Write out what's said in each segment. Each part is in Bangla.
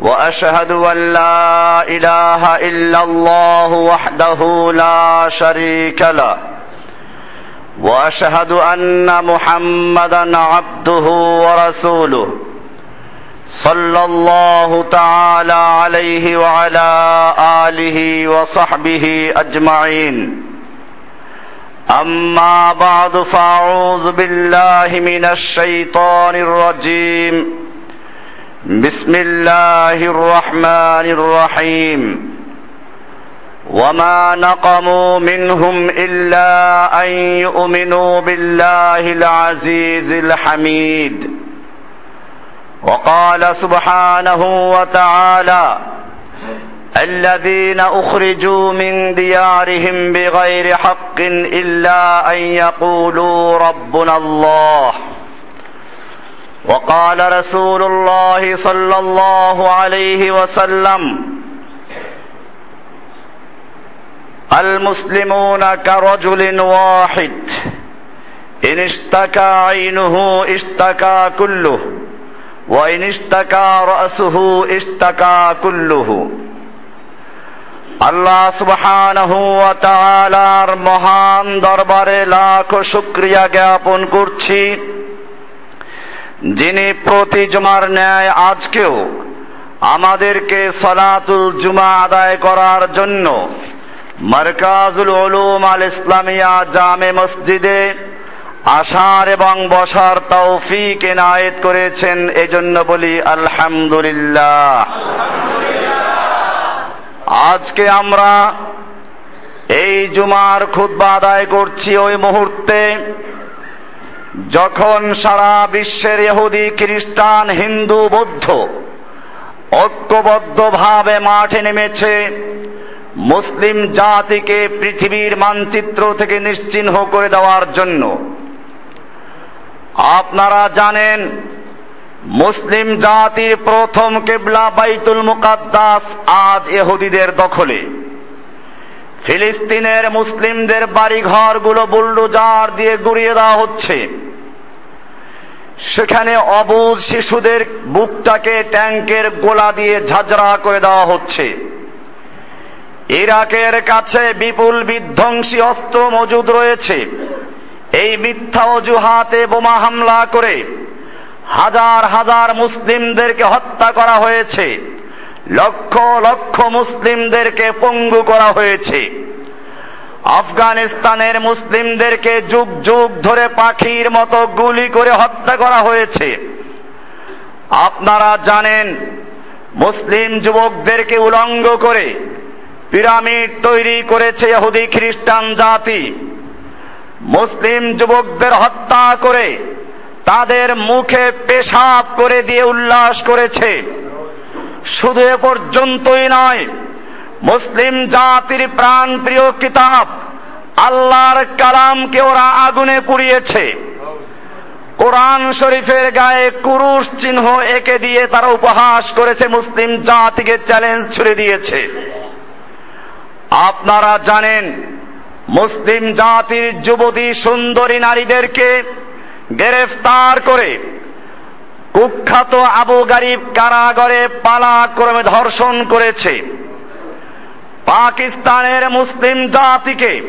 وأشهد أن لا إله إلا الله وحده لا شريك له. وأشهد أن محمدا عبده ورسوله. صلى الله تعالى عليه وعلى آله وصحبه أجمعين. أما بعد فأعوذ بالله من الشيطان الرجيم. بسم الله الرحمن الرحيم. وما نقموا منهم إلا أن يؤمنوا بالله العزيز الحميد. وقال سبحانه وتعالى الذين أخرجوا من ديارهم بغير حق إلا أن يقولوا ربنا الله. وقال رسول الله صلى الله عليه وسلم المسلمون كرجل واحد إن اشتكى عينه اشتكى كله وإن اشتكى رأسه اشتكى كله আল্লাহ সুবহানাহু ওয়া তাআলার মহান দরবারে লাখ শুকরিয়া জ্ঞাপন করছি যিনি প্রতি জুমার ন্যায় আজকেও আমাদেরকে সলাতুল জুমা আদায় করার জন্য মারকাজুল উলুম আল ইসলামিয়া জামে মসজিদে আসার এবং বসার তৌফিক এনায়েত করেছেন, এজন্য বলি আলহামদুলিল্লাহ। আজকে আমরা এই জুমার খুতবা আদায় করছি ওই মুহূর্তে যখন সারা বিশ্বের ইহুদি, খ্রিস্টান, হিন্দু, বৌদ্ধ ঐক্যবদ্ধভাবে মাঠে নেমেছে, মুসলিম জাতিকে পৃথিবীর মানচিত্র থেকে নিশ্চিহ্ন করে দেওয়ার জন্য। আপনারা জানেন, মুসলিম জাতির প্রথম কেবলা বাইতুল মুকাদ্দাস আজ এহুদিদের দখলে। ফিলিস্তিনের মুসলিমদের বাড়িঘরগুলো বুলডোজার দিয়ে গুড়িয়ে দেওয়া হচ্ছে। সেখানে অবুজ শিশুদের বুকটাকে ট্যাঙ্কের গোলা দিয়ে ঝাঁঝরা করে দেওয়া হচ্ছে। ইরাকের কাছে বিপুল বিধ্বংসী অস্ত্র মজুদ রয়েছে। এই মিথ্যা অজুহাতে বোমা হামলা করে হাজার হাজার মুসলিমদেরকে হত্যা করা হয়েছে। লক্ষ লক্ষ মুসলিমদেরকে পঙ্গু করা হয়েছে। আফগানিস্তানের মুসলিমদেরকে যুগ যুগ ধরে পাখির মতো গুলি করে হত্যা করা হয়েছে। আপনারা জানেন, মুসলিম যুবকদেরকে উলঙ্গ করে পিরামিড তৈরি করেছে ইহুদি খ্রিস্টান জাতি। মুসলিম যুবকদের হত্যা করে তাদের মুখে পেশাব করে দিয়ে উল্লাস করেছে। শুধু এ পর্যন্তই নয় মুসলিম জাতির প্রাণ প্রিয় কিতাব, আল্লাহর কালামকে ওরা আগুনে পুড়িয়েছে। কোরআন শরীফের গায়ে কুরুশ চিহ্ন একে দিয়ে তারা উপহাস করেছে, মুসলিম জাতিকে চ্যালেঞ্জ ছুড়ে দিয়েছে। আপনারা জানেন, মুসলিম জাতির যুবতী সুন্দরী নারীদেরকে গ্রেফতার করে কুখ্যাত আবু গারিব কারাগারে পালাক্রমে ধর্ষণ করেছে। পাকিস্তানের মুসলিম জাতিকে,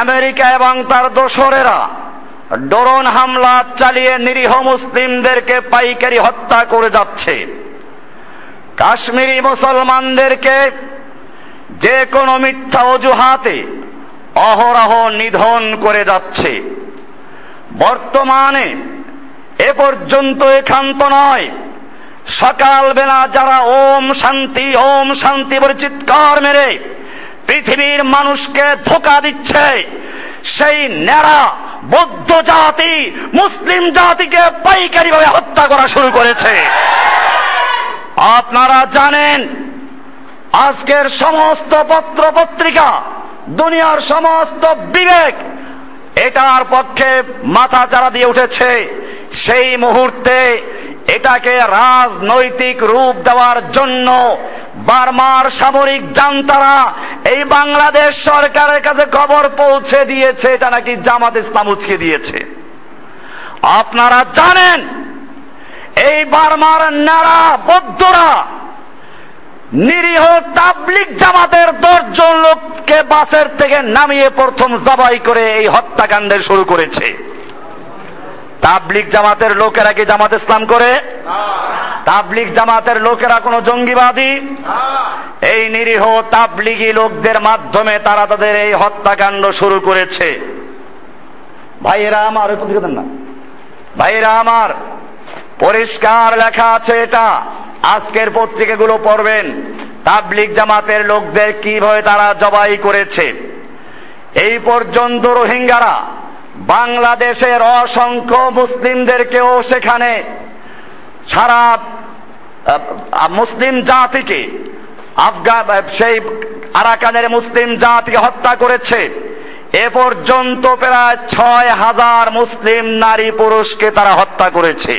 আমেরিকা এবং তার দোসরেরা ডরন হামলা চালিয়ে নিরীহ মুসলিমদেরকে পাইকারি হত্যা করে যাচ্ছে। কাশ্মীরি মুসলমানদেরকে যে কোনো মিথ্যা অজুহাতে অহরহ নিধন করে যাচ্ছে। বর্তমানে এ পর্যন্ত একান্ত নয়। সকালবেলা যারা ওম শান্তি ওম শান্তি বলে চিৎকার মেরে পৃথিবীর মানুষকে ধোকা দিচ্ছে, সেই নেড়া বৌদ্ধ জাতি, মুসলিম জাতিকে পাইকারি ভাবে হত্যা করা শুরু করেছে। আপনারা জানেন, আজকের সমস্ত পত্র পত্রিকা দুনিয়ার সমস্ত বিবেক, এটার পক্ষে মাথা চারা দিয়ে উঠেছে। সেই মুহূর্তে এটাকে রাজনৈতিক রূপ দেওয়ার জন্য বার্মার সামরিক জান্তারা এই বাংলাদেশ সরকারের কাছে খবর পৌঁছে দিয়েছে, এটা নাকি জামাত ইসলাম উচকে দিয়েছে। আপনারা জানেন, এই বার্মার নারা বৌদ্ধরা নিরীহ তাবলিক জামাতের দশজন লোককে বাসের থেকে নামিয়ে প্রথম জবাই করে এই হত্যাকাণ্ডের শুরু করেছে। তাবলিক জামাতের লোকেরা কি জামাত ইসলাম করে? তাবলিক জামাতের লোকেরা কোনো জঙ্গিবাদী? এই নিরীহ তাবলিগি লোকদের মাধ্যমে তারা তাদের এই হত্যাকাণ্ড শুরু করেছে। ভাইয়েরা আমার দেন না। ভাইয়েরা আমার, পরিষ্কার লেখা আছে এটা। আজকের পত্রিকাগুলো পড়বেন। তাবলিক জামাতের লোকদের কীভাবে তারা জবাই করেছে। এই পর্যন্ত রোহিঙ্গারা বাংলাদেশের অসংখ্য মুসলিমদেরকেও সেখানে সারা মুসলিম জাতিকে, আফগান সেই আরাকানের মুসলিম জাতিকে হত্যা করেছে। এ পর্যন্ত প্রায় ছয় হাজার মুসলিম নারী পুরুষকে তারা হত্যা করেছে।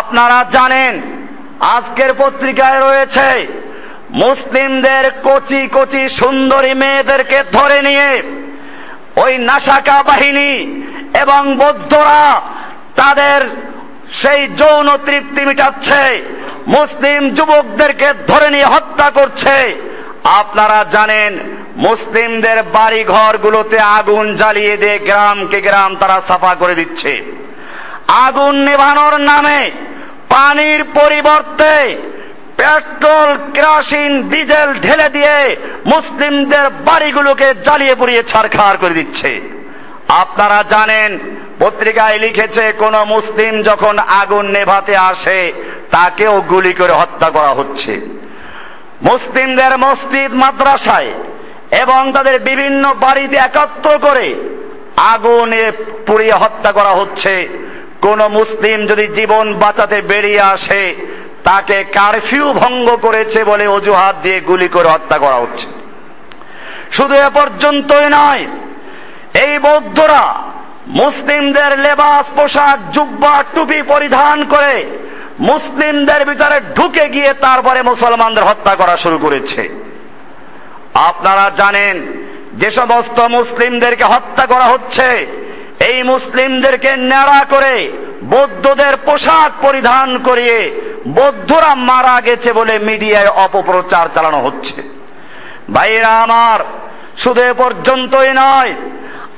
আপনারা জানেন, আজকের পত্রিকায় রয়েছে, মুসলিমদের কচি কচি সুন্দরী মেয়েদেরকে ধরে নিয়ে ওই নাসাকা বাহিনী এবং বৌদ্ধরা তাদের সেই যৌন তৃপ্তি মিটাচ্ছে। মুসলিম যুবকদেরকে ধরে নিয়ে হত্যা করছে। আপনারা জানেন, মুসলিমদের বাড়ি ঘরগুলোতে আগুন জ্বালিয়ে দিয়ে গ্রামকে গ্রাম তারা সাফা করে দিচ্ছে। আগুন নেভানোর নামে পানির পরিবর্তে পেট্রোল, কেরাসিন, ডিজেল ঢেলে দিয়ে মুসলিমদের বাড়িগুলোকে জ্বালিয়ে পুড়িয়ে ছাড়খাড় করে দিচ্ছে। আপনারা জানেন, পত্রিকায় লিখেছে, কোন মুসলিম যখন আগুন নেভাতে আসে, তাকেও গুলি করে হত্যা করা হচ্ছে। মুসলিমদের মসজিদ, মাদ্রাসায় এবং তাদের বিভিন্ন বাড়িতে একত্র করে আগুনে পুড়িয়ে হত্যা করা হচ্ছে। কোন মুসলিম যদি জীবন বাঁচাতে বেরিয়ে আসে তাকে কারফিউ ভঙ্গ করেছে বলে অজুহাত দিয়ে গুলি করে হত্যা করা হচ্ছে। শুধু এ পর্যন্তই নয়, এই বৌদ্ধরা মুসলিমদের লেবাস, পোশাক, জুব্বা, টুপি পরিধান করে মুসলিমদের ভিতরে ঢুকে গিয়ে তারপরে মুসলমানদের হত্যা করা শুরু করেছে। আপনারা জানেন, যে সমস্ত মুসলিমদেরকে হত্যা করা হচ্ছে, এই মুসলিমদেরকে ন্যাড়া করে বৌদ্ধদের পোশাক পরিধান করিয়ে বৌদ্ধরা মারা গেছে বলে মিডিয়ায় অপপ্রচার চালানো হচ্ছে। ভাইরা আমার, শুধু পর্যন্তই নয়,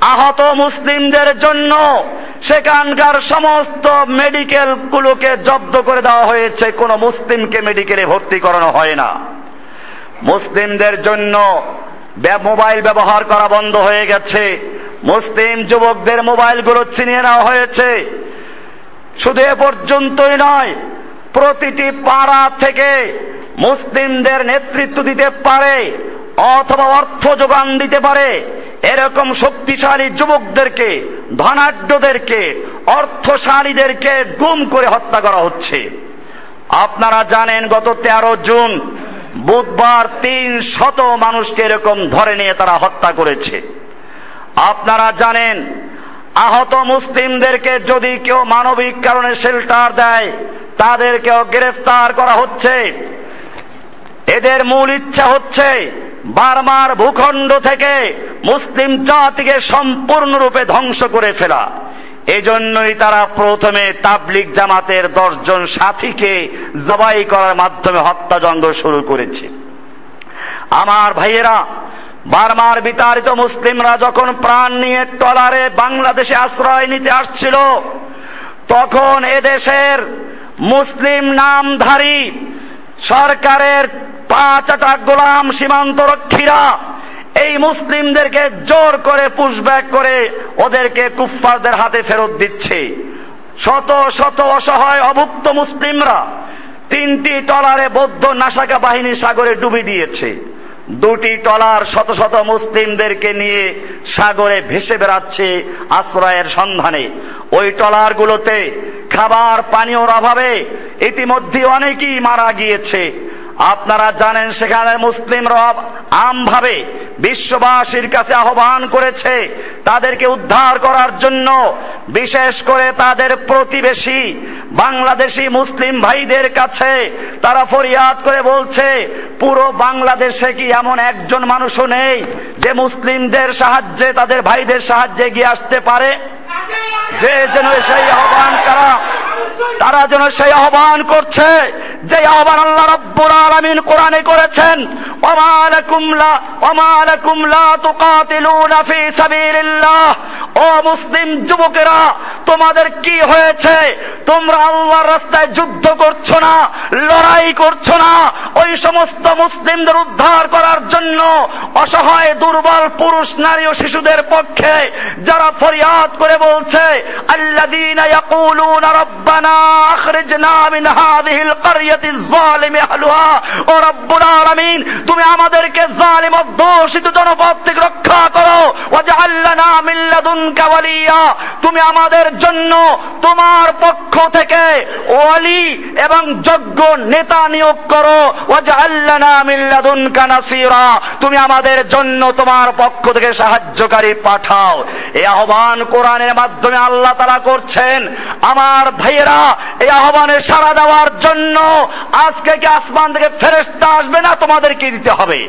আহত মুসলিমদের জন্য সেখানকার সমস্ত মেডিকেল গুলোকে জব্দ করে দেওয়া হয়েছে। কোন মুসলিমকে মেডিকেলে ভর্তি করানো হয় না। মুসলিমদের জন্য মোবাইল ব্যবহার করা বন্ধ হয়ে গেছে। মুসলিম যুবকদের মোবাইলগুলো ছিনিয়ে নেওয়া হয়েছে। শুধু এ পর্যন্তই নয় প্রতিটি পাড়া থেকে মুসলিমদের নেতৃত্ব দিতে পারে, অথবা অর্থ যোগান দিতে পারে। এরকম শক্তিশালী যুবকদেরকে, ধনাঢ্যদেরকে, অর্থশালীদেরকে গুম করে হত্যা করা হচ্ছে। আপনারা জানেন, গত তেরো জুন বুধবার তিন শত মানুষকে এরকম ধরে নিয়ে তারা হত্যা করেছে। আপনারা জানেন, আহত মুসলিমদেরকে যদি কেউ মানবিক কারণে শেল্টার দেয় তাদেরকেও গ্রেফতার করা হচ্ছে। এদের মূল ইচ্ছা হচ্ছে বারবার ভূখণ্ড থেকে মুসলিম জাতিকে সম্পূর্ণরূপে ধ্বংস করে ফেলা। এজন্যই তারা প্রথমে তাবলিক জামাতের দশজন সাথীকে জবাই করার মাধ্যমে হত্যাযজ্ঞ শুরু করেছে। আমার ভাইয়েরা বারবার বিতাড়িত মুসলিমরা যখন প্রাণ নিয়ে টলারে বাংলাদেশে আশ্রয় নিতে আসছিল, তখন এদেশের মুসলিম নামধারী সরকারের পাঁচটা গোলাম সীমান্ত রক্ষীরা এই মুসলিমদেরকে জোর করে পুশব্যাক করে ওদেরকে কুফফারদের হাতে ফেরত দিচ্ছে। শত শত অসহায় অভুক্ত মুসলিমরা তিনটি টলারে বৌদ্ধ নাসাকা বাহিনী সাগরে ডুবি দিয়েছে। দুটি টলার শত শত মুসলিমদেরকে নিয়ে সাগরে ভেসে বেড়াচ্ছে আশ্রয়ের সন্ধানে। ওই টলারগুলোতে খাবার পানীয়র অভাবে ইতিমধ্যে অনেকেই মারা গিয়েছে। আপনারা জানেন সেখানে মুসলিমরা আমভাবে বিশ্ববাসীর কাছে আহ্বান করেছে তাদেরকে উদ্ধার করার জন্য, বিশেষ করে তাদের প্রতিবেশী বাংলাদেশি মুসলিম ভাইদের কাছে। তারা ফরিয়াদ করে বলছে, পুরো বাংলাদেশে কি এমন একজন মানুষও নেই যে মুসলিমদের সাহায্যে, তাদের ভাইদের সাহায্যে গিয়ে আসতে পারে? যে যেন সেই আহ্বান করা তারা যেন সেই আহ্বান করছে যে আবার আল্লাহ রব্বুল আলামিন কোরআনে করেছেন ওমা লাকুম লা ওমা লাকুম লা তুকাতিলুনা ফি সাবিলিল্লাহ। ও মুসলিম যুবকেরা, তোমাদের কি হয়েছে? তোমরা আল্লাহর রাস্তায় যুদ্ধ করছ না, লড়াই করছ না, ওই সমস্ত মুসলিমদের উদ্ধার করার জন্য অসহায়, দুর্বল পুরুষ, নারী ও শিশুদের পক্ষে যারা ফরিয়াদ করে বলছে ইয়াকুলুনা রব্বানা আখরিজনা মিন হাযিহিল কারইয়াতি যালিমি আহলুহা ও রব্বুল আলামিন তুমি আমাদেরকে জালিম অধ্যুষিত জনপদ থেকে রক্ষা করো ওয়াজআল লানা মিন লাদুনকা ওয়ালিয়া তুমি আমাদের জন্য তোমার পক্ষ থেকে ওয়ালি এবং যোগ্য নেতা নিয়োগ করো। মিন তুমি আমাদের জন্য তোমার পক্ষ থেকে সাহায্যকারী পাঠাও। এই আহ্বান কোরআনের মাধ্যমে আল্লাহ তারা করছেন। আমার ভাইয়েরা, এই আহ্বানে সাড়া দেওয়ার জন্য আজকে কি আসমান থেকে ফেরেস্তা আসবে না তোমাদেরকে দিতে হবে?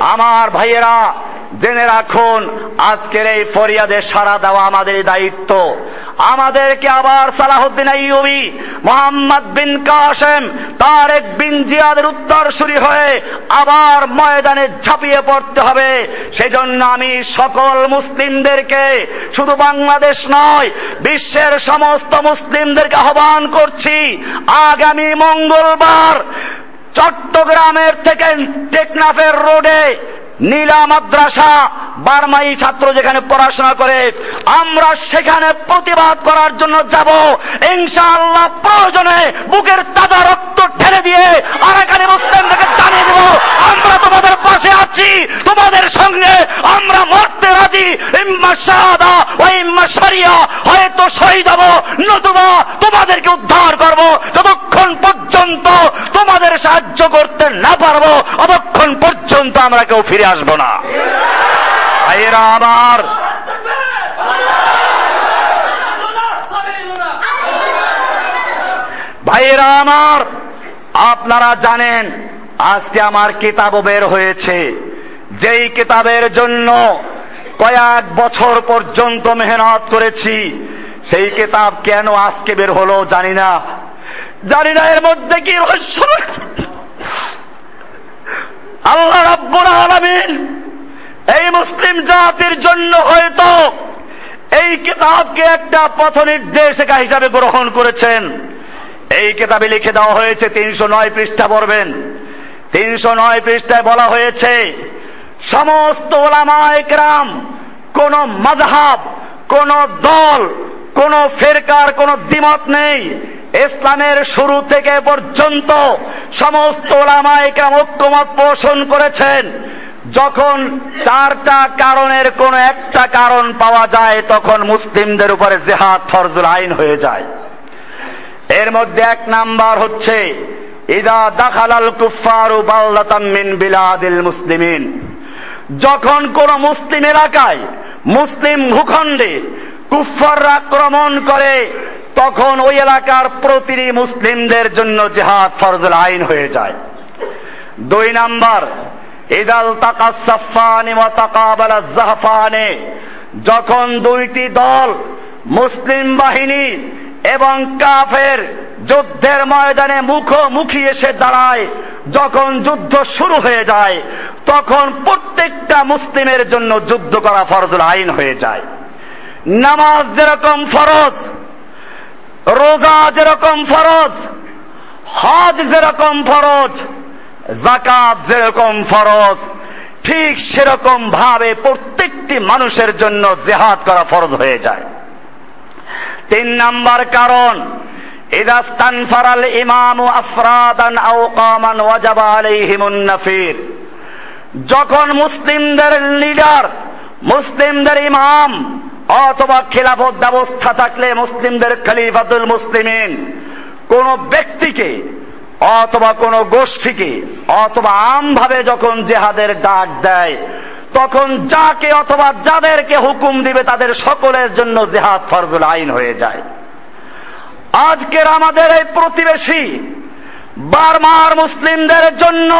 আমার ভাইয়েরা জেনে রাখুন, আজকের এই ফরিয়াদে সাড়া দেওয়া আমাদের দায়িত্ব। আমাদেরকে আবার সালাহুদ্দিন আইয়ুবি, মোহাম্মদ বিন কাসেম তারেক বিন জিয়াদের উত্তরসূরি হয়ে আবার ময়দানে ঝাঁপিয়ে পড়তে হবে। সেজন্য আমি সকল মুসলিমদেরকে, শুধু বাংলাদেশ নয়, বিশ্বের সমস্ত মুসলিমদেরকে আহ্বান করছি, আগামী মঙ্গলবার চট্টগ্রামের থেকে টেকনাফের রোডে নীলা মাদ্রাসা, বারমাই ছাত্র যেখানে পড়াশোনা করে, আমরা সেখানে প্রতিবাদ করার জন্য যাব। ইনশাআল্লাহ প্রয়োজনে বুকের তাজা রক্ত ঠেলে দিয়ে আরাকানি মুসলিমদেরকে জানিয়ে দেব, আমরা তোমাদের পাশে আছি, তোমাদের সঙ্গে আমরা মরতে রাজি। ইম্মা শাহাদা ও ইম্মা শরিয়া, হয়তো শহীদ হব, নতুবা তোমাদেরকে উদ্ধার করব। যতক্ষণ পর্যন্ত তোমাদের সাহায্য করতে না পারব, অতক্ষণ পর্যন্ত আমরা কেউ ফিরে আসব না। ভাইয়েরা আমার। ভাইয়েরা আমার, আপনারা জানেন আজকে আমার কিতাব বের হয়েছে। যেই কিতাবের জন্য কয়েক বছর পর্যন্ত মেহনত করেছি, সেই কিতাব কেন আজকে বের হলো জানি না। জানি না এর মধ্যে কি রহস্য আল্লাহ রাব্বুল আলামিন এই মুসলিম জাতির জন্য হয়তো এই কিতাবকে একটা পথ নির্দেশিকা হিসাবে গ্রহণ করেছেন। এই কিতাবে লিখে দেওয়া হয়েছে তিনশো নয় পৃষ্ঠা পড়বেন। তিনশো নয় পৃষ্ঠায় বলা হয়েছে, সমস্ত ওলামা একরাম, কোন মাযহাব, কোন দল, কোন ফেরকার, কোন দ্বিমত নেই। ইসলামের শুরু থেকে পর্যন্ত সমস্ত ওলামা একরাম ঐক্যমত পোষণ করেছেন। যখন চারটা কারণের কোন একটা কারণ পাওয়া যায়, তখন মুসলিমদের উপরে জেহাদ ফরজুল আইন হয়ে যায়। এর মধ্যে এক নাম্বার হচ্ছে ইদা দাখালাল কুফারু বাল্লাতাম মিন বিলাদিল মুসলিমিন। যখন কোন মুসলিম এলাকায়, মুসলিম ভূখণ্ডে কুফাররা আক্রমণ করে, তখন ওই এলাকার প্রতিটি মুসলিমদের জন্য জেহাদ ফরজুল আইন হয়ে যায়। দুই নাম্বার, ইদাল তাকাসাফানি ওয়া তাকাবালা জাহফানে। যখন দুইটি দল মুসলিম বাহিনী এবং কাফের যুদ্ধের ময়দানে মুখোমুখি এসে দাঁড়ায়। যখন যুদ্ধ শুরু হয়ে যায়, তখন প্রত্যেকটা মুসলিমের জন্য যুদ্ধ করা ফরজুল আইন হয়ে যায়। নামাজ যেরকম ফরজ, রোজা যেরকম ফরজ, হজ যেরকম ফরজ জাকাত যেরকম ফরজ, ঠিক সেরকম ভাবে প্রত্যেকটি মানুষের জন্য জেহাদ করা ফরজ হয়ে যায়। তিন নাম্বার কারণ ইদাস্তান ফারাল ইমামু আফরাদান আও কামান ওয়াজাবা আলাইহিমুন নাফির। যখন মুসলিমদের লিডার, মুসলিমদের ইমাম অথবা খেলাফত ব্যবস্থা থাকলে মুসলিমদের খলিফাতুল মুসলিমিন, কোন ব্যক্তিকে অথবা কোন গোষ্ঠীকে অথবা আমভাবে যখন জেহাদের ডাক দেয় তখন যাকে অথবা যাদেরকে হুকুম দিবে তাদের সকলের জন্য জেহাদ ফরজুল আইন হয়ে যায়। আজকের আমাদের এই প্রতিবেশী বারমার মুসলিমদের জন্য,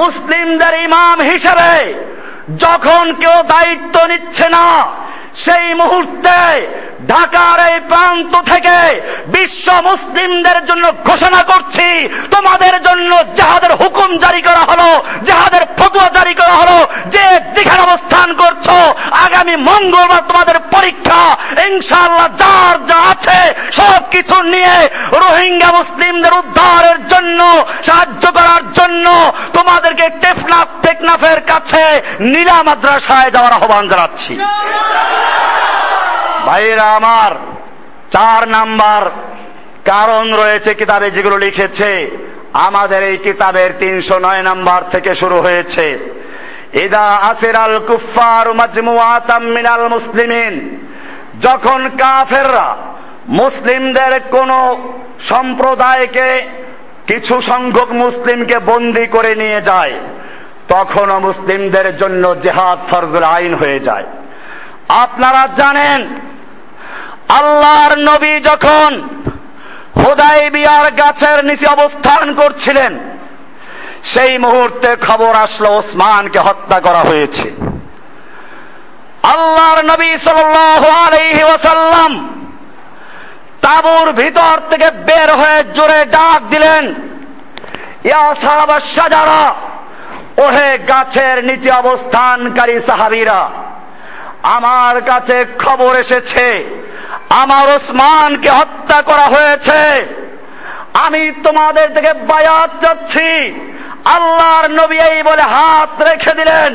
মুসলিমদের ইমাম হিসেবে যখন কেউ দায়িত্ব নিচ্ছে না সেই মুহূর্তে ঢাকার এই প্রান্ত থেকে বিশ্ব মুসলিমদের জন্য ঘোষণা করছি, তোমাদের জন্য জাহাদের হুকুম জারি করা হলো, জাহাদের ফতুয়া জারি করা হলো, যে যেখানে অবস্থান করছ, আগামী মঙ্গলবার তোমাদের পরীক্ষা, ইনশাআল্লাহ যার যা আছে সব কিছু নিয়ে রোহিঙ্গা মুসলিমদের উদ্ধারের জন্য, সাহায্য করার জন্য তোমাদেরকে টেফনাফ, টেকনাফের কাছে নীলা মাদ্রাসায় যাওয়ার আহ্বান জানাচ্ছি। ভাইরা আমার, চার নাম্বার কারণ রয়েছে কিতাবে যেগুলো লিখেছে। আমাদের এই কিতাবের তিনশো নয় নাম্বার থেকে শুরু হয়েছে। ইদা আসিরাল কুফার মাজমুআতাম মিনাল মুসলিমিন। যখন কাফেররা মুসলিমদের কোন সম্প্রদায়কে, কিছু সংখ্যক মুসলিমকে বন্দি করে নিয়ে যায়, তখনও মুসলিমদের জন্য জেহাদ ফরজুল আইন হয়ে যায়। আপনারা জানেন আল্লাহর নবী যখন হোদাই বিয়ার গাছের নিচে অবস্থান করছিলেন, সেই মুহূর্তে খবর আসলো ওসমানকে হত্যা করা হয়েছে। আল্লাহর নবী সাল্লাল্লাহু ওসাল্লাম তাবুর ভিতর থেকে বের হয়ে জোরে ডাক দিলেন সাজারা ওহে গাছের নিচে অবস্থানকারী সাহাবীরা, আমার কাছে খবর এসেছে আমার ওসমানকে হত্যা করা হয়েছে। আমি তোমাদের থেকে বায়াত যাচ্ছি আল্লাহর নবী এই বলে হাত রেখে দিলেন।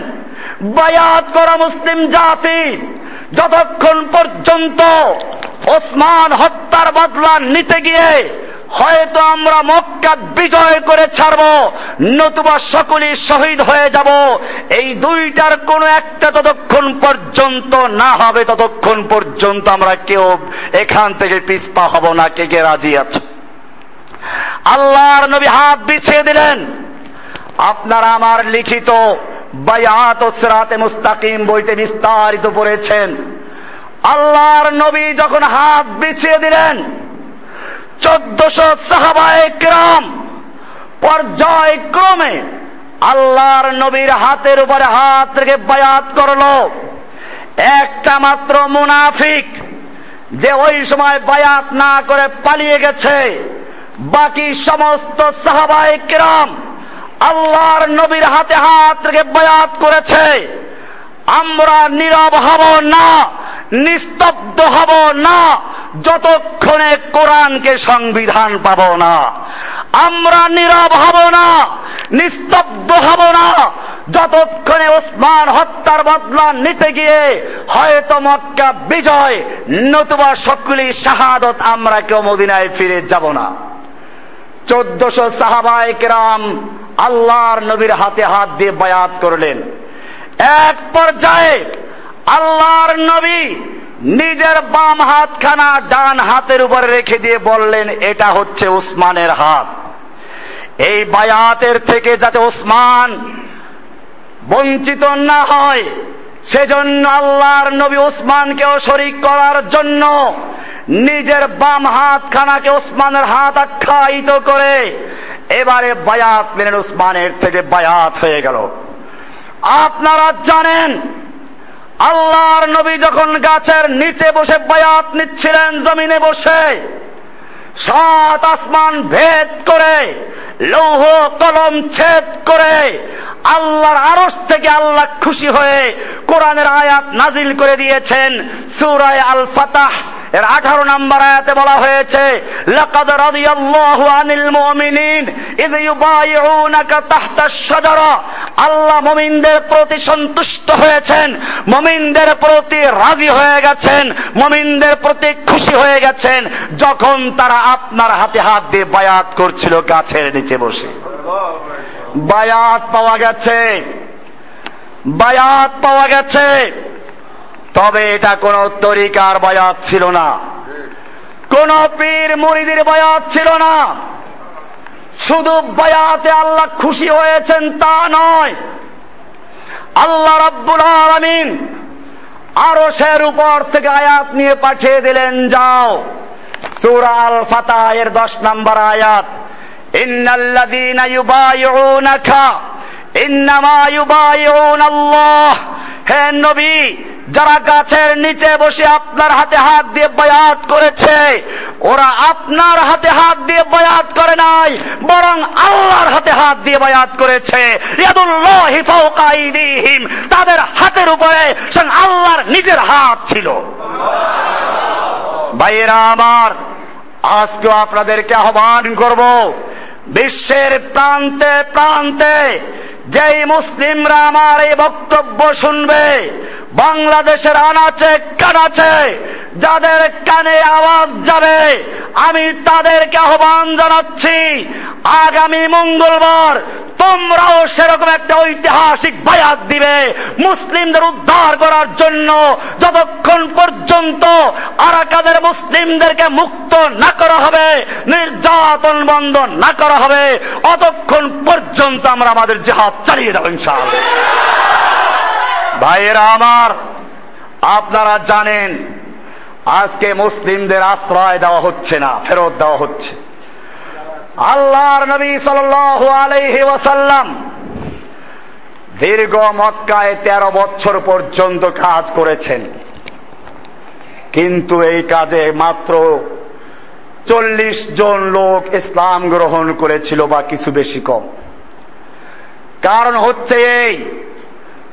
বায়াত করা মুসলিম জাতি। যতক্ষণ পর্যন্ত ওসমান হত্যার বদলা নিতে গিয়ে হয়তো আমরা মক্কা বিজয় করে ছাড়ব, নতুবা সকলেই শহীদ হয়ে যাব। এই দুইটার কোন একটা ততক্ষণ পর্যন্ত না হবে, ততক্ষণ পর্যন্ত আমরা কেউ এখান থেকে পিসপা হব না, কে কে রাজি আছে? আল্লাহর নবী হাত বিছিয়ে দিলেন। আপনারা আমার লিখিত বায়াত ও সেরাতে মুস্তাকিম বইতে বিস্তারিত পড়েছেন। আল্লাহর নবী যখন হাত বিছিয়ে দিলেন চোদ্দশো সাহাবায় গ্রাম পর্যায়ক্রমে আল্লাহর নবীর হাতের উপরে হাত রেখে বায়াত করল। একটা মাত্র মুনাফিক যে ওই সময় বায়াত না করে পালিয়ে গেছে। বাকি সমস্ত সাহাবায় গ্রাম আল্লাহর নবীর হাতে হাত রেখে বায়াত করেছে। আমরা নীরব হব না। নিস্তব্ধ হব না, যতক্ষণে কোরআনকে সংবিধান পাব না। আমরা নীরব হব না, নিস্তব্ধ হব না, যতক্ষণে ওসমান হত্যার বদলা নিতে গিয়ে হয়তো মক্কা বিজয়, নতুবা সকলি শাহাদত আমরা কেউ মদিনায় ফিরে যাব না। চোদ্দশো সাহাবায় কেরাম আল্লাহর নবীর হাতে হাত দিয়ে বায়াত করলেন। এক পর্যায়ে আল্লাহর নবী নিজের বাম হাতখানা ডান হাতের উপরে রেখে দিয়ে বললেন, এটা হচ্ছে উসমানের হাত। এই বায়াতের থেকে যাতে ওসমান বঞ্চিত না হয়, সেজন্য আল্লাহর নবী ওসমানকেও শরিক করার জন্য নিজের বাম হাতখানাকে ওসমানের হাত আখ্যায়িত করে এবারে বায়াত নিলেন ওসমানের থেকে বায়াত হয়ে গেল। আপনারা জানেন আল্লাহর নবী যখন গাছের নিচে বসে বায়াত নিচ্ছিলেন, জমিনে বসে সাত আসমান ভেদ করে, লৌহ কলম ছেদ করে, আল্লাহর আরস থেকে আল্লাহ খুশি হয়ে কোরআনের আয়াত নাজিল করে দিয়েছেন। সুরায় আল ফাতাহ এর আঠারো নম্বর আয়াতে বলা হয়েছে, লাকাদ রাদিয়াল্লাহু আনিল মুমিনিন, ইয ইউবাইউনাকা তাহতা শাজারা আল্লাহ মুমিনদের প্রতি সন্তুষ্ট হয়েছেন, মুমিনদের প্রতি রাজি হয়ে গেছেন, মুমিনদের প্রতি খুশি হয়ে গেছেন, যখন তারা আপনার হাতে হাত দিয়ে বায়াত করছিল গাছের নিচে বসে। বায়াত পাওয়া গেছে। বায়াত পাওয়া গেছে। তবে এটা কোন তরিকার বায়াত ছিল না। কোন পীর মুরিদের বায়াত ছিল না। শুধু বায়াতে আল্লাহ খুশি হয়েছেন তা নয়। আল্লাহ রাব্বুল আলামিন আরশের উপর থেকে আয়াত নিয়ে পাঠিয়ে দিলেন, যাও। সূরা আল ফাতাহ এর 10 নম্বর আয়াত, ইন্নাল্লাযীনা ইউবাইউনাকা হে নবী, যারা গাছের নিচে বসে আপনার হাতে হাত দিয়ে বয়াত করেছে, ওরা আপনার হাতে হাত দিয়ে বয়াত করে নাই, বরং আল্লাহর হাতে হাত দিয়ে বয়াত করেছে। তাদের হাতের উপরে আল্লাহর নিজের হাত ছিল। ভাইয়েরা আমার, আজকেও আপনাদেরকে আহ্বান করব বিশ্বের প্রান্তে প্রান্তে যেই মুসলিমরা আমার এই বক্তব্য শুনবে, বাংলাদেশের আনাচে কানাচে যাদের কানে আওয়াজ যাবে, আমি তাদেরকে আহ্বান জানাচ্ছি আগামী মঙ্গলবার তোমরাও সেরকম একটা ঐতিহাসিক বায়াত দিবে মুসলিমদের উদ্ধার করার জন্য যতক্ষণ পর্যন্ত আরাকাদের মুসলিমদেরকে মুক্ত না করা হবে, নির্যাতন বন্ধ না করা হবে, অতক্ষণ পর্যন্ত আমরা আমাদের জেহাদ চালিয়ে যাব ইনশাআল্লাহ। ভাইয়েরা আমার, আপনারা জানেন, আজকে মুসলিমদের আশ্রয় দেওয়া হচ্ছে না, ফেরত দেওয়া হচ্ছে। আল্লাহর নবী আলাইহি দীর্ঘ মক্কায় তেরো বছর পর্যন্ত কাজ করেছেন। কিন্তু এই কাজে মাত্র চল্লিশ জন লোক ইসলাম গ্রহণ করেছিল বা কিছু বেশি কম। কারণ হচ্ছে এই,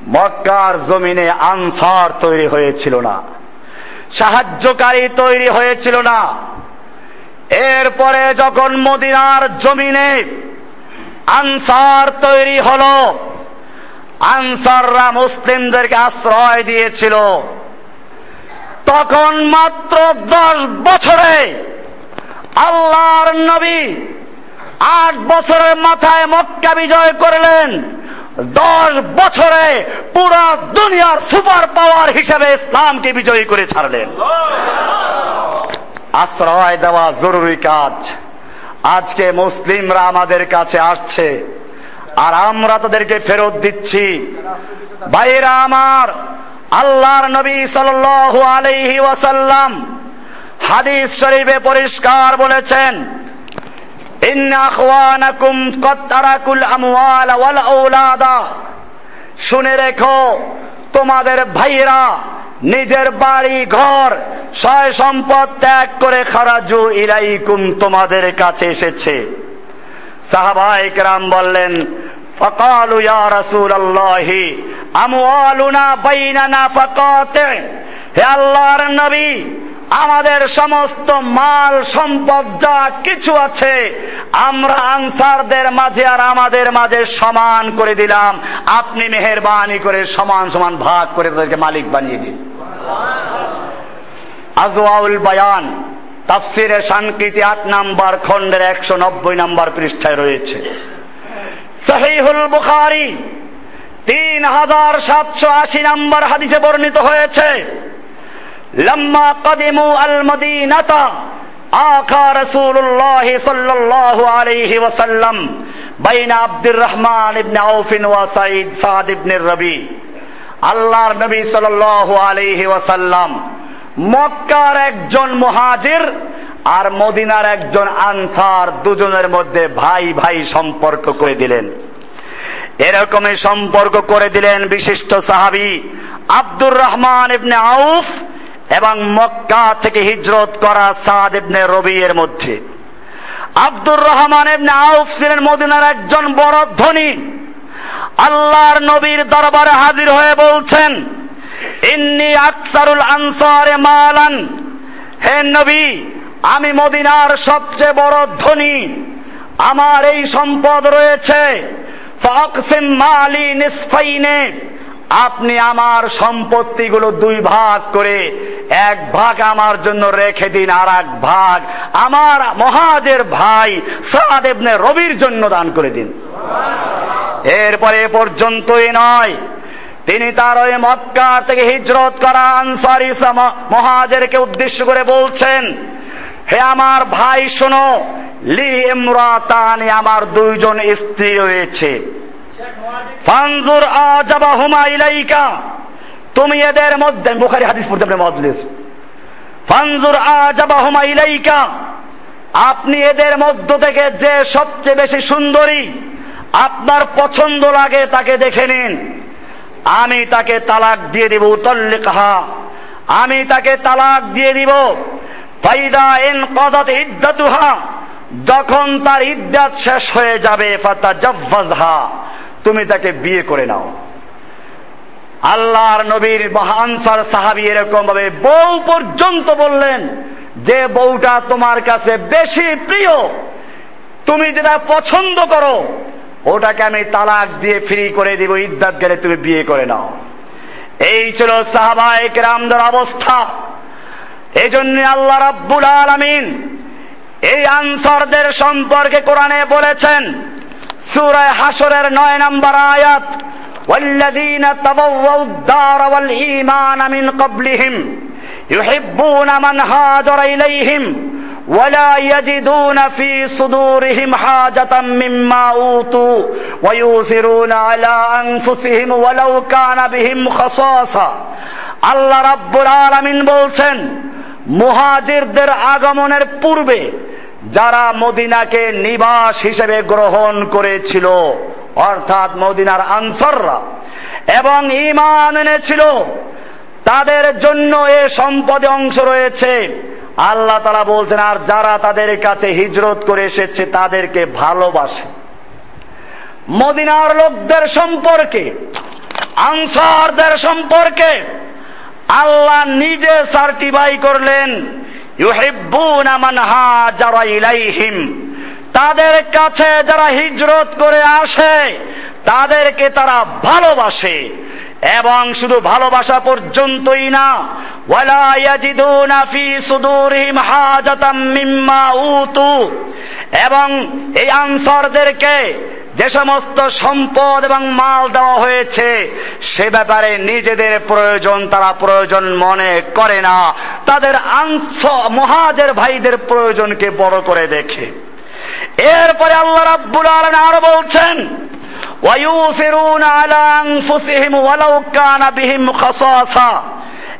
মক্কার জমিনে আনসার তৈরি হয়েছিল না, সাহায্যকারী তৈরি হয়েছিল না এরপরে যখন মদিনার জমিনে আনসার তৈরি হলো, আনসাররা মুসলিমদেরকে আশ্রয় দিয়েছিল, তখন মাত্র দশ বছরে আল্লাহর নবী আট বছরের মাথায় মক্কা বিজয় করলেন। দশ বছরে পুরা দুনিয়ার সুপার পাওয়ার হিসেবে ইসলামকে বিজয়ী করে ছাড়লেন। আশ্রয় দেওয়া জরুরি কাজ। আজকে মুসলিমরা আমাদের কাছে আসছে। আর আমরা তাদেরকে ফেরত দিচ্ছি। ভাইরা আমার, আল্লাহর নবী সাল আলাইহি ওয়াসাল্লাম হাদিস শরীফে পরিষ্কার বলেছেন শুনে রেখো, তোমাদের ভাইয়েরা নিজের বাড়ি, ঘর, সয় সম্পদ ত্যাগ করে খারাজু ইলাইকুম তোমাদের কাছে এসেছে। সাহাবাই কেরাম বললেন, ফকালু ইয়া রাসূলুল্লাহি, আমওয়ালুনা বাইনানা ফাকাতে। হে আল্লাহর নবী, আমাদের সমস্ত মাল, সম্পদ যা কিছু আছে, আমরা আনসারদের মাঝে আর আমাদের মাঝে সমান করে দিলাম। আপনি মেহরবানি করে সমান সমান ভাগ করে তাদেরকে মালিক বানিয়ে দিন। আজওয়াউল বায়ান, তাফসিরে সংকৃতি আট নাম্বার, খণ্ডের একশো নব্বই নাম্বার পৃষ্ঠায় রয়েছে। সহিহুল বুখারি তিন হাজার সাতশো আশি নাম্বার হাদিসে বর্ণিত হয়েছে, লম্মা কদিমু আল মদিনাতা, আখা রসুল্লাহ সাল্লাল্লাহু আলাইহি ওয়াসাল্লাম, বাইনা আব্দুর রহমান ইবনে আউফিন ওয়া সাইদ সাদ ইবনে রবি। আল্লাহর নবী সাল্লাল্লাহু আলাইহি ওয়াসাল্লাম মক্কার একজন মুহাজির আর মদিনার একজন আনসার দুজনের মধ্যে ভাই ভাই সম্পর্ক করে দিলেন। এরকমই সম্পর্ক করে দিলেন বিশিষ্ট সাহাবি আব্দুর রহমান ইবনে আউফ এবং মক্কা থেকে হিজরত করা সাদ ইবনে রবি এর মধ্যে। আব্দুর রহমান ইবনে আউফ ছিলেন মদিনার একজন বড় ধনী। আল্লাহর নবীর দরবারে হাজির হয়ে বলছেন, ইন্নি আকসারুল আনসারে মালান। হে নবী, আমি মদিনার সবচেয়ে বড় ধনী। আমার এই সম্পদ রয়েছে। মালি নিসফাইনে। আপনি আমার সম্পত্তিগুলো দুই ভাগ করে এক ভাগ আমার জন্য রেখে দিন, আর এক ভাগ আমার মহাজের ভাই সাদেবনে রবির জন্য দান করে দিন। এরপরে পর্যন্তই নয়। তিনি তার ওই মক্কার থেকে হিজরত করা আনসারি মহাজেরকে উদ্দেশ্য করে বলছেন, হে আমার ভাই, শোনো, লি ইমরাতানি আমার দুইজন স্ত্রী রয়েছে। ফানজুর আজাবা হুমা ইলাইকা, তুমি এদের মধ্যে বুখারি হাদিস পড়তে আপনি মজলিস ফানজুর আজাবা হুমা ইলাইকা, আপনি এদের মধ্য থেকে যে সবচেয়ে বেশি সুন্দরী আপনার পছন্দ লাগে তাকে দেখে নিন। আমি তাকে তালাক দিয়ে দিব উতল্লে কাহা আমি তাকে তালাক দিয়ে দিব। ফাইদা এন কদাত ইদ্দাতুহা। যখন তার ইদ্দাত শেষ হয়ে যাবে ফাতা জব্বাজহা তুমি তাকে বিয়ে করে নাও। আল্লাহর নবীর আনসার সাহাবি এরকম ভাবে বউ পর্যন্ত বললেন যে, বউটা তোমার কাছে বেশি প্রিয়। তুমি যেটা পছন্দ করো ওটাকে আমি তালাক দিয়ে ফ্রি করে দিব ইদ্যাত গেলে তুমি বিয়ে করে নাও এই ছিল সাহাবাহিক রামদের অবস্থা এই জন্য আল্লাহ রাব্বুল আলমিন এই আনসারদের সম্পর্কে কোরআনে বলেছেন সুরায় হাসরের নয় নম্বর আয়াত والذين تبوأوا الدار والإيمان من قبلهم يحبون من هاجر إليهم ولا يجدون في صدورهم حاجة مما أوتوا ويؤثرون على أنفسهم ولو كان بهم خصاصة আল্লাহ রাব্বুল আলামিন বলছেন মুহাজিরদের আগমনের পূর্বে যারা মদিনাকে নিবাস হিসেবে গ্রহণ করেছিল অর্থাৎ মদিনার আনসররা এবং ইমান এনেছিল তাদের জন্য এ সম্পদে অংশ রয়েছে আল্লাহ তারা বলছেন, আর যারা তাদের কাছে হিজরত করে এসেছে, তাদেরকে ভালোবাসে। মদিনার লোকদের সম্পর্কে, আনসারদের সম্পর্কে আল্লাহ নিজে সার্টিফাই করলেন ইলাইহিম। তাদের কাছে যারা হিজরত করে আসে, তাদেরকে তারা ভালোবাসে। এবং শুধু ভালোবাসা পর্যন্তই না, ওয়ালা ইয়াজিদুনা ফি সুদুরিহিম হাজাতাম উতু। এবং এই আনসারদেরকে যে সমস্ত সম্পদ এবং মাল দেওয়া হয়েছে, সে ব্যাপারে নিজেদের প্রয়োজন, তারা প্রয়োজন মনে করে না। তাদের আংশ মহাজের ভাইদের প্রয়োজনকে বড় করে দেখে। এরপরে আল্লাহ রাব্বুল আলামিন আরও বলছেন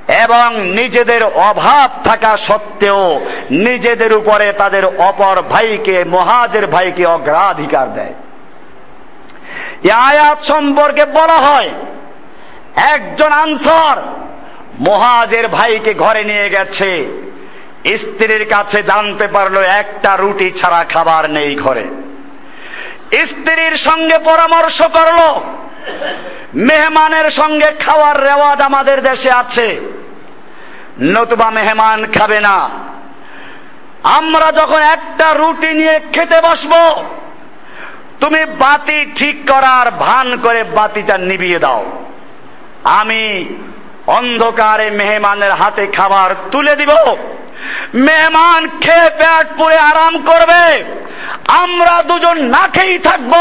এবং নিজেদের অভাব থাকা সত্ত্বেও নিজেদের উপরে তাদের অপর ভাইকে, মহাজের ভাইকে অগ্রাধিকার দেয়। আয়াত সম্পর্কে বলা হয়, একজন আনসার মহাজের ভাইকে ঘরে নিয়ে গেছে, স্ত্রীর কাছে জানতে পারল একটা রুটি ছাড়া খাবার নেই ঘরে। স্ত্রীর সঙ্গে পরামর্শ করল। মেহমানের সঙ্গে খাওয়ার রেওয়াজ আমাদের দেশে আছে। নতুবা মেহমান খাবে না। আমরা যখন একটা রুটি নিয়ে খেতে বসবো, তুমি বাতি ঠিক করার ভান করে বাতিটা নিভিয়ে দাও। আমি অন্ধকারে মেহমানের হাতে খাবার তুলে দিব। মেহমান খেয়ে পেট পুড়ে আরাম করবে। আমরা দুজন না খেয়েই থাকব।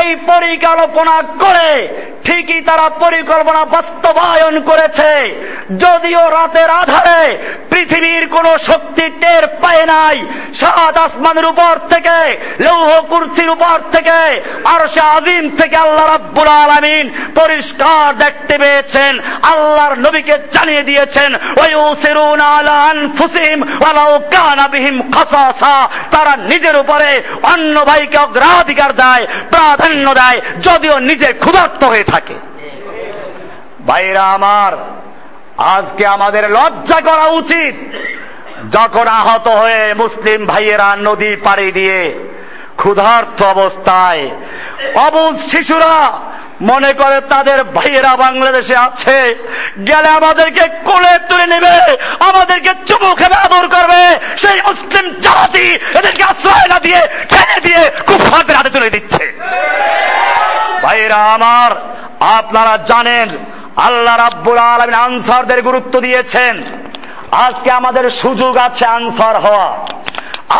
এই পরিকল্পনা করে ঠিকই তারা পরিকল্পনা বাস্তবায়ন করেছে। যদিও রাতের আধারে পৃথিবীর কোন শক্তি টের পায় নাই, সাত আসমানের উপর থেকে, লৌহ কুর্সির উপর থেকে আর সে আজিম থেকে আল্লাহ রাব্বুল আলামিন পরিষ্কার দেখতে পেয়েছেন, আল্লাহর নবীকে জানিয়ে দিয়েছেন ওয়ায়ুসিরুনা আলা আনফুসিহিম ওয়ালাউ কানা বিহিম খাসাসা। তারা নিজের উপরে অন্য ভাইকে অগ্রাধিকার দেয়, প্রাধান্য দেয়, যদিও নিজে ক্ষুধার্ত হয়ে থাকে। ভাইরা আমার, আজকে আমাদের লজ্জা করা উচিত। যখন আহত হয়ে মুসলিম ভাইয়েরা নদী পাড়ি দিয়ে ক্ষুধার্ত অবস্থায়, অবুজ শিশুরা মনে করে তাদের ভাইয়েরা বাংলাদেশে আছে। গেলে আমাদেরকে কোলে তুলে নেবে, আমাদেরকে চুমু খেবে আদর করবে। সেই মুসলিম জাতি এদেরকে আশ্রয় না দিয়ে, ঠেলে দিয়ে কুফারদের হাতে তুলে দিচ্ছে। ভাইয়েরা আমার, আপনারা জানেন, আল্লাহ রাব্বুল আলমিন আনসারদের গুরুত্ব দিয়েছেন। আজকে আমাদের সুযোগ আছে আনসার হওয়া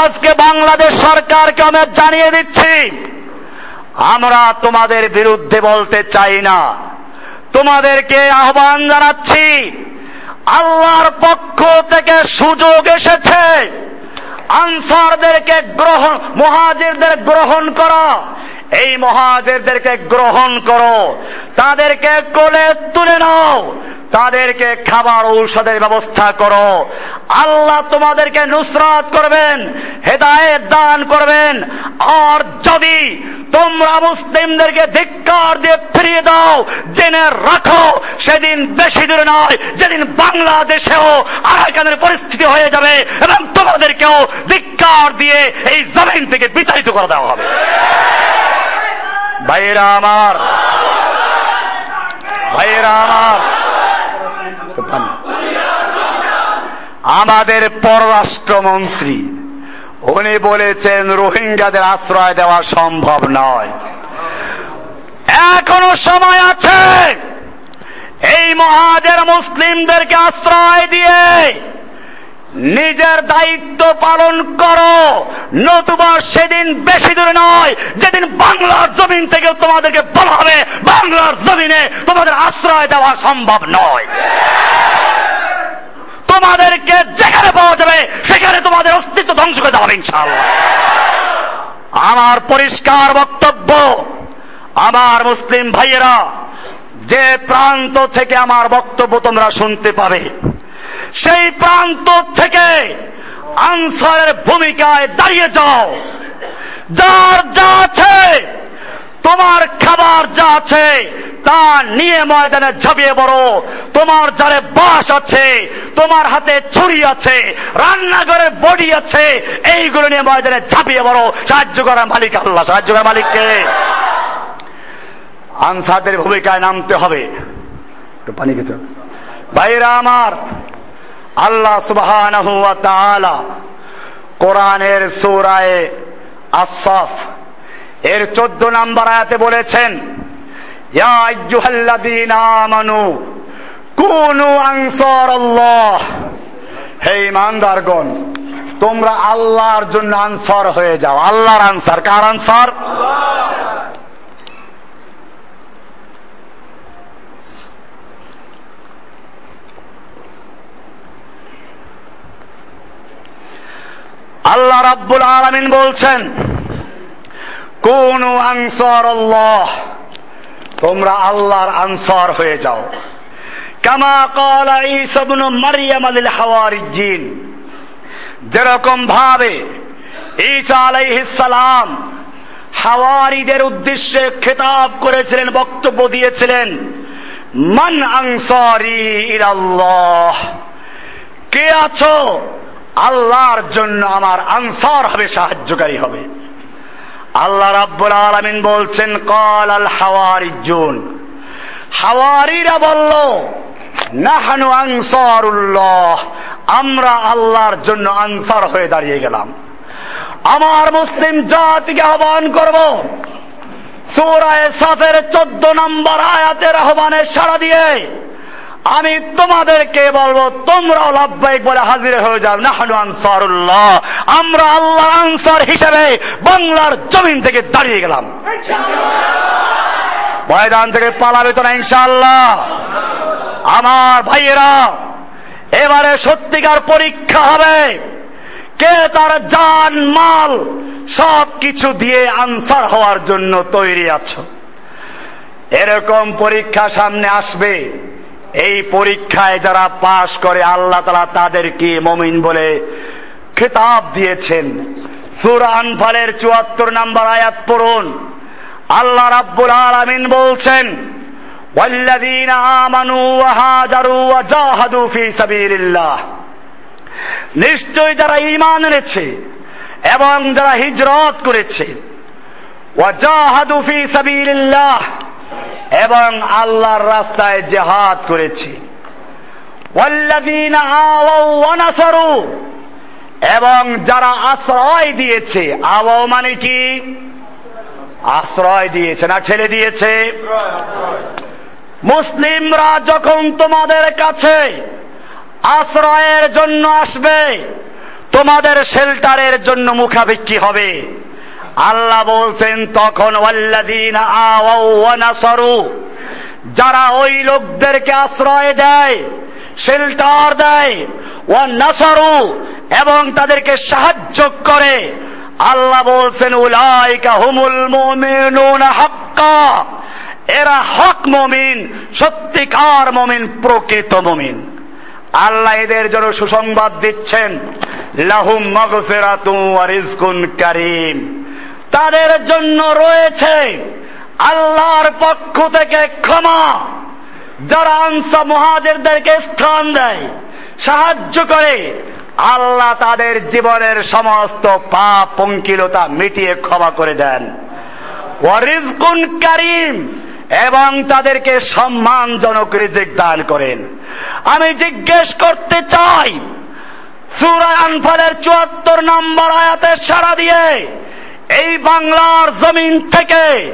আজকে বাংলাদেশ সরকারকে আমি জানিয়ে দিচ্ছি আমরা তোমাদের বিরুদ্ধে বলতে চাই না। তোমাদেরকে আহ্বান জানাচ্ছি, আল্লাহর পক্ষ থেকে সুযোগ এসেছে। আনসারদেরকে গ্রহণ, মহাজিরদের গ্রহণ করা এই মহাজেরদেরকে গ্রহণ করো। তাদেরকে কোলে তুলে নাও। তাদেরকে খাবার ঔষধের ব্যবস্থা করো। আল্লাহ তোমাদেরকে নুসরাত করবেন, হেদায়েত দান করবেন। আর যদি তোমরা মুসলিমদেরকে ধিক্কার দিয়ে ফিরিয়ে দাও, জেনে রাখো, সেদিন বেশি দূরে নয়, যেদিন বাংলাদেশেও আরাকানের পরিস্থিতি হয়ে যাবে এবং তোমাদেরকেও ধিক্কার দিয়ে এই জমিন থেকে বিতাড়িত করে দেওয়া হবে। ভাইয়েরা আমার। ভাইয়েরা আমার। আমাদের পররাষ্ট্রমন্ত্রী, উনি বলেছেন, রোহিঙ্গাদের আশ্রয় দেওয়া সম্ভব নয়। এখনও সময় আছে। এই মহাজের মুসলিমদেরকে আশ্রয় দিয়ে নিজের দায়িত্ব পালন করো। নতুবা সেদিন বেশি দূরে নয়, যেদিন বাংলার জমিন থেকে তোমাদেরকে বলা হবে, বাংলার জমিনে তোমাদের আশ্রয় দেওয়া সম্ভব নয়। তোমাদেরকে যেখানে পাওয়া যাবে, সেখানে তোমাদের অস্তিত্ব ধ্বংস করে দেওয়া হবে, ইনশাআল্লাহ। আমার পরিষ্কার বক্তব্য, আমার মুসলিম ভাইয়েরা, যে প্রান্ত থেকে আমার বক্তব্য তোমরা শুনতে পাবে সেই প্রান্ত থেকে আনসারের ভূমিকায় দাঁড়িয়ে যাও। যার যা আছে, তোমার খাবার যা আছে, তা নিয়ে ময়দানে ঝাঁপিয়ে পড়ো। তোমার যারে বাস আছে, তোমার হাতে ছুরি আছে, রান্নাঘরে বডি আছে, এইগুলো নিয়ে ময়দানে ঝাঁপিয়ে পড়ো। সাহায্য করার মালিক আল্লাহ, সাহায্য করার মালিককে। আনসারদের ভূমিকায় নামতে হবে। পানি খেতে ভাইরা আমার আল্লাহ তাআলা কোরআনের সূরায়ে আস-সাফ এর 14 নম্বর আয়াতে বলেছেন তোমরা আল্লাহর জন্য আনসার হয়ে যাও। আল্লাহর আনসার, কার আনসার? আল্লাহ রাব্বুল আলামিন বলছেন, কোন আনসার আল্লাহ তোমরা আল্লাহর আনসার হয়ে যাও। কামা কালা ঈসা ইবনু মারইয়াম আলিল হাওয়ারিজিন যেরকম ভাবে ঈসা আলাইহিস সালাম হাওয়ারিদের উদ্দেশ্যে খেতাব করেছিলেন, বক্তব্য দিয়েছিলেন, মান আনসারি ইলাল্লাহ, কে আছো আল্লাহর জন্য আমার আনসার হবে, সাহায্যকারী হবে। আল্লাহ রাব্বুল আলামিন বলছেন, কল আল হাওয়ারিজুন। হাওয়ারিরা বলল, নাহানু আনসারুল্লাহ, আমরা আল্লাহর জন্য আনসার হয়ে দাঁড়িয়ে গেলাম। আমার মুসলিম জাতিকে আহ্বান করব। সূরায়ে সাফের চোদ্দ নম্বর আয়াতের আহ্বানে সাড়া দিয়ে আমি তোমাদেরকে বলব, তোমরাও লাভবাহিক বলে হাজির হয়ে যাও। নাহানু আনসারুল্লাহ। আমরা আল্লাহ আনসার হিসেবে বাংলার জমিন থেকে দাঁড়িয়ে গেলাম। ময়দান থেকে পালাবে তো না, ইনশাআল্লাহ। আমার ভাইয়েরা, এবারে সত্যিকার পরীক্ষা হবে। কে তার জান, মাল, সব কিছু দিয়ে আনসার হওয়ার জন্য তৈরি আছো? এরকম পরীক্ষা সামনে আসবে। এই পরীক্ষায় যারা পাশ করে আল্লাহ তালা তাদেরকে মমিন বলে খেতাব দিয়েছেন সুরান ফলের চুয়াত্তর নাম্বার আয়াত পড়ুন আল্লাহ রাব্বুল আলামিন বলছেন والذين آمنوا وهاجروا وجاهدوا في سبيل الله নিশ্চয় যারা ঈমান এনেছে এবং যারা হিজরত করেছে ওয়াজাহাদু ফি সাবিলিল্লাহ এবং আল্লাহর রাস্তায় জেহাদ করেছে। এবং যারা আশ্রয় দিয়েছে আওয়াও মানে কি? আশ্রয় দিয়েছে না ছেড়ে দিয়েছে? মুসলিমরা যখন তোমাদের কাছে আশ্রয়ের জন্য আসবে, তোমাদের শেল্টারের জন্য মুখাভিক্ষি হবে। আল্লাহ বলছেন, তখন যারা ওই লোকদেরকে আশ্রয় দেয়, শেল্টার দেয় নাসারু এবং তাদেরকে সাহায্য করে, আল্লাহ বলছেন, উলাইকা হুমুল হাক্কা এরা হক মমিন, সত্যিকার মমিন, প্রকৃত মমিন। আল্লাহ এদের জন্য সুসংবাদ দিচ্ছেন, লাহুম মাগফিরাতুন ওয়া রিজকুন কারীম তাদের জন্য রয়েছে আল্লাহর পক্ষ থেকে ক্ষমা। যারা আনসা মহাজেরদেরকে স্থান দেয়, সাহায্য করে, আল্লাহ তাদের জীবনের সমস্ত পাপ, পঙ্কিলতা মিটিয়ে ক্ষমা করে দেন। ওয়ারিজকুন কারিম, এবং তাদেরকে সম্মানজনক রিজিক দান করেন। আমি জিজ্ঞেস করতে চাই, সুরা আনফালের চুয়াত্তর নম্বর আয়াতের সারা দিয়ে এই বাংলার জমিন থেকে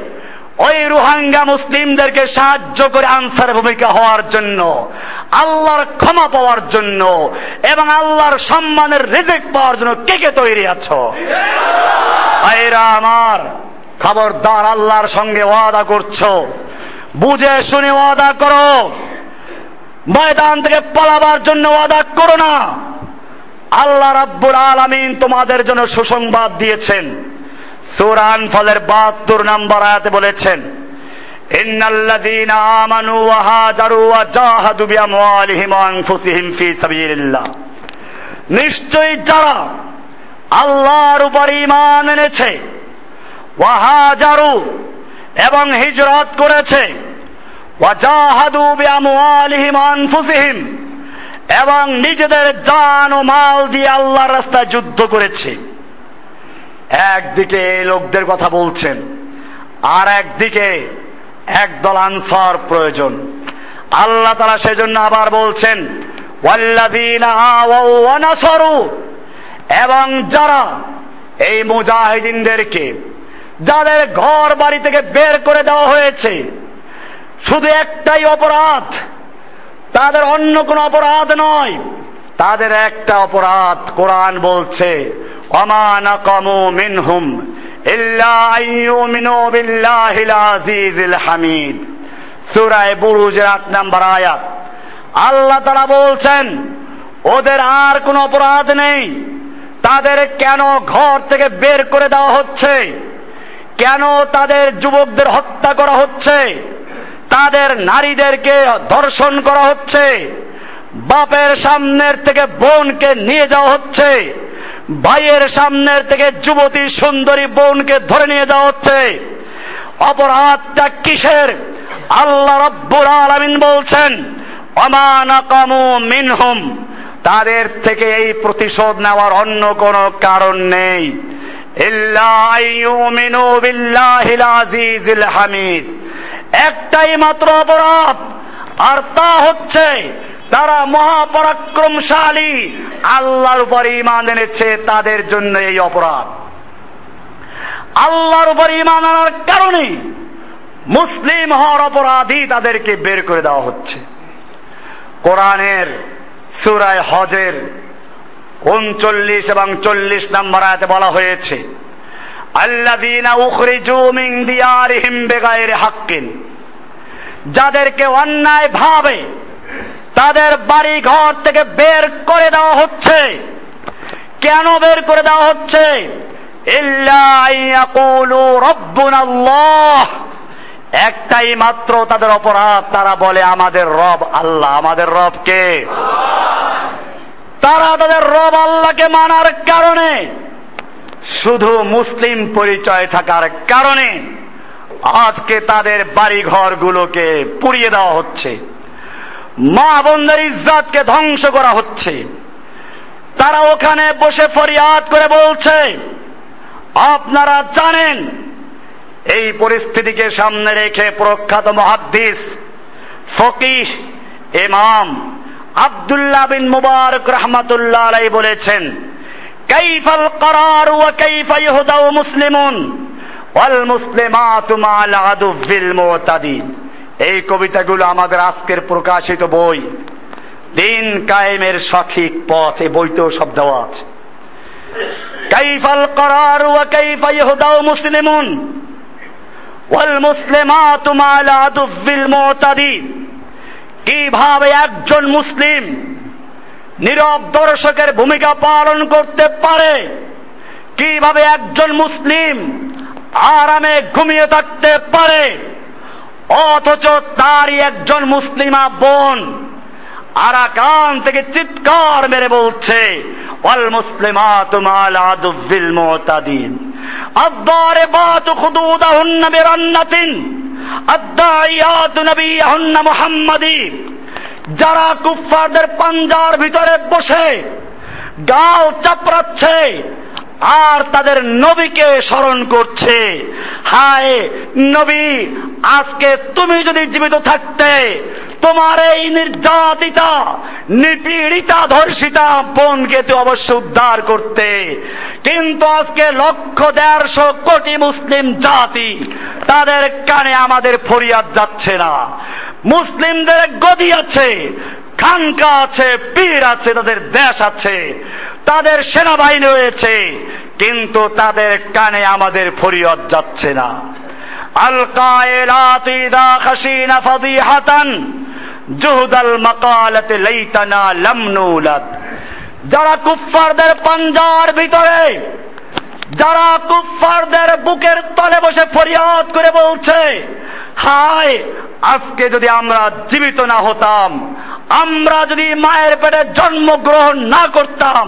ওই রোহাঙ্গা মুসলিমদেরকে সাহায্য করে আনসার ভূমিকা হওয়ার জন্য, আল্লাহর ক্ষমা পাওয়ার জন্য এবং আল্লাহর সম্মানের রিজিক পাওয়ার জন্য কে কে তৈরি আছো? আইরা আমার, খবরদার আল্লাহর সঙ্গে ওয়াদা করছ। বুঝে শুনে ওয়াদা করো। ময়দান থেকে পালাবার জন্য ওয়াদা করো না। আল্লাহ রাব্বুল আলামিন তোমাদের জন্য সুসংবাদ দিয়েছেন। সুরান ফলের বাহাত্তর নাম্বার আয়াতে বলেছেন সাবিলিল্লাহ। নিশ্চয়ই যারা আল্লাহর উপর ঈমান এনেছে, ওয়া হাজারু এবং হিজরত করেছে এবং নিজেদের জান ও মাল দিয়ে আল্লাহর রাস্তায় যুদ্ধ করেছে। একদিকে এই লোকদের কথা বলছেন, আর একদিকে একদল আনসার প্রয়োজন। আল্লাহ তারা সেজন্য আবার বলছেন এবং যারা এই মুজাহিদিনদেরকে, যাদের ঘর বাড়ি থেকে বের করে দেওয়া হয়েছে, শুধু একটাই অপরাধ, তাদের অন্য কোন অপরাধ নয় তাদের একটা অপরাধ কোরআন বলছে হামিদ। সুরায় বুরুজের আট নাম্বার আয়াত। আল্লাহ তারা বলছেন, ওদের আর কোন অপরাধ নেই। তাদের কেন ঘর থেকে বের করে দেওয়া হচ্ছে? কেন তাদের যুবকদের হত্যা করা হচ্ছে? তাদের নারীদেরকে ধর্ষণ করা হচ্ছে? বাপের সামনের থেকে বোনকে নিয়ে যাওয়া হচ্ছে। ভাইয়ের সামনের থেকে যুবতী সুন্দরী বোনকে ধরে নিয়ে যাওয়া হচ্ছে। অপরাধটা কিসের? আল্লাহ রব্বুল আলমিন বলছেন অমানাকামু মিনহুম। তাদের থেকে এই প্রতিশোধ নেওয়ার অন্য কোন কারণ নেই। হামিদ। একটাই মাত্র অপরাধ, আর তা হচ্ছে তারা মহাপরাক্রমশালী। আল্লাহর উপর ইমান এনেছে, তাদের জন্য এই অপরাধ। আল্লাহর উপর ইমান আনার কারণে মুসলিম হওয়ার অপরাধী তাদেরকে বের করে দেওয়া হচ্ছে। কোরআনের সুরায় হজের উনচল্লিশ এবং চল্লিশ নম্বর আয়াতে বলা হয়েছে যাদেরকে অন্যায় ভাবে তাদের বাড়ি ঘর থেকে বের করে দেওয়া হচ্ছে। কেন বের করে দেওয়া হচ্ছে? একটাই মাত্র তাদের অপরাধ, তারা বলে, আমাদের রব আল্লাহ। আমাদের রব কে? তারা তাদের রব আল্লাহকে মানার কারণে, শুধু মুসলিম পরিচয় থাকার কারণে, আজকে তাদের বাড়ি ঘরগুলোকে পুড়িয়ে দেওয়া হচ্ছে। মা বোনদের ইজ্জাতকে ধ্বংস করা হচ্ছে। তারা ওখানে বসে ফরিয়াদ করে বলছে, আপনারা জানেন, এই পরিস্থিতিকে সামনে রেখে প্রখ্যাত মহাদ্দিস, ফকিহ ইমাম আবদুল্লাহ বিন মুবারক রহমাতুল্লাহ আলাই বলেছেন, কাইফাল করার ওয়া কাইফা ইহদাউ মুসলিমুন ওয়াল মুসলিমাতু মাল আদুফিল মুতাদিন। এই কবিতাগুলো আমাদের আজকের প্রকাশিত বই। দিন কায়েমের সঠিক পথ এই বইতেও দেওয়া আছে। কাইফাল করার ওয়া কাইফা ইহদাউ মুসলিমুন ওয়াল মুসলিমাতু মালা দুফিল মুতাদি কীভাবে একজন মুসলিম নীরব দর্শকের ভূমিকা পালন করতে পারে? কীভাবে একজন মুসলিম আরামে ঘুমিয়ে থাকতে পারে? অথচ তারই একজন মুসলিমা বোন আরাকান থেকে চিৎকার মেরে বলছে অল মুসলিমা তুমাল আদুবিল মোতাদিন। আব্বারে বাত খুদুদা হুন্না বেরান্নাতিন। আদ্দাইয়াত নবী হুন্না মুহাম্মাদি যারা কুফফারদের পাঞ্জার ভিতরে বসে, গাল চাপড়াচ্ছে আর তাদের নবীকে স্মরণ করছে। হায় নবী, আজকে তুমি যদি জীবিত থাকতে, তোমার এই নির্যাতিতা, নিপীড়িতা, ধর্ষিতা বোনকে তুই অবশ্য উদ্ধার করতে। কিন্তু আজকে লক্ষ দেড়শো কোটি মুসলিম জাতি তাদের কানে আমাদের ফরিয়াদ যাচ্ছে না। মুসলিমদের গদি আছে, খানকা আছে, পীর আছে, তাদের দেশ আছে। তাদের সেনাবাহিনী রয়েছে, কিন্তু তাদের কানে আমাদের ফরিয়ত যাচ্ছে না। আল কায়লাত ইদা খাসিনা ফাদিহাতান, জুহদাল মাকালাতে লাইতানা লামনুলাদ যারা কুফফারদের পাঞ্জার ভিতরে, যারা কুফফারদের বুকের তলে বসে ফরিয়াদ করে বলছে, হায়, আজকে যদি আমরা জীবিত না হতাম, আমরা যদি মায়ের পেটে জন্মগ্রহণ না করতাম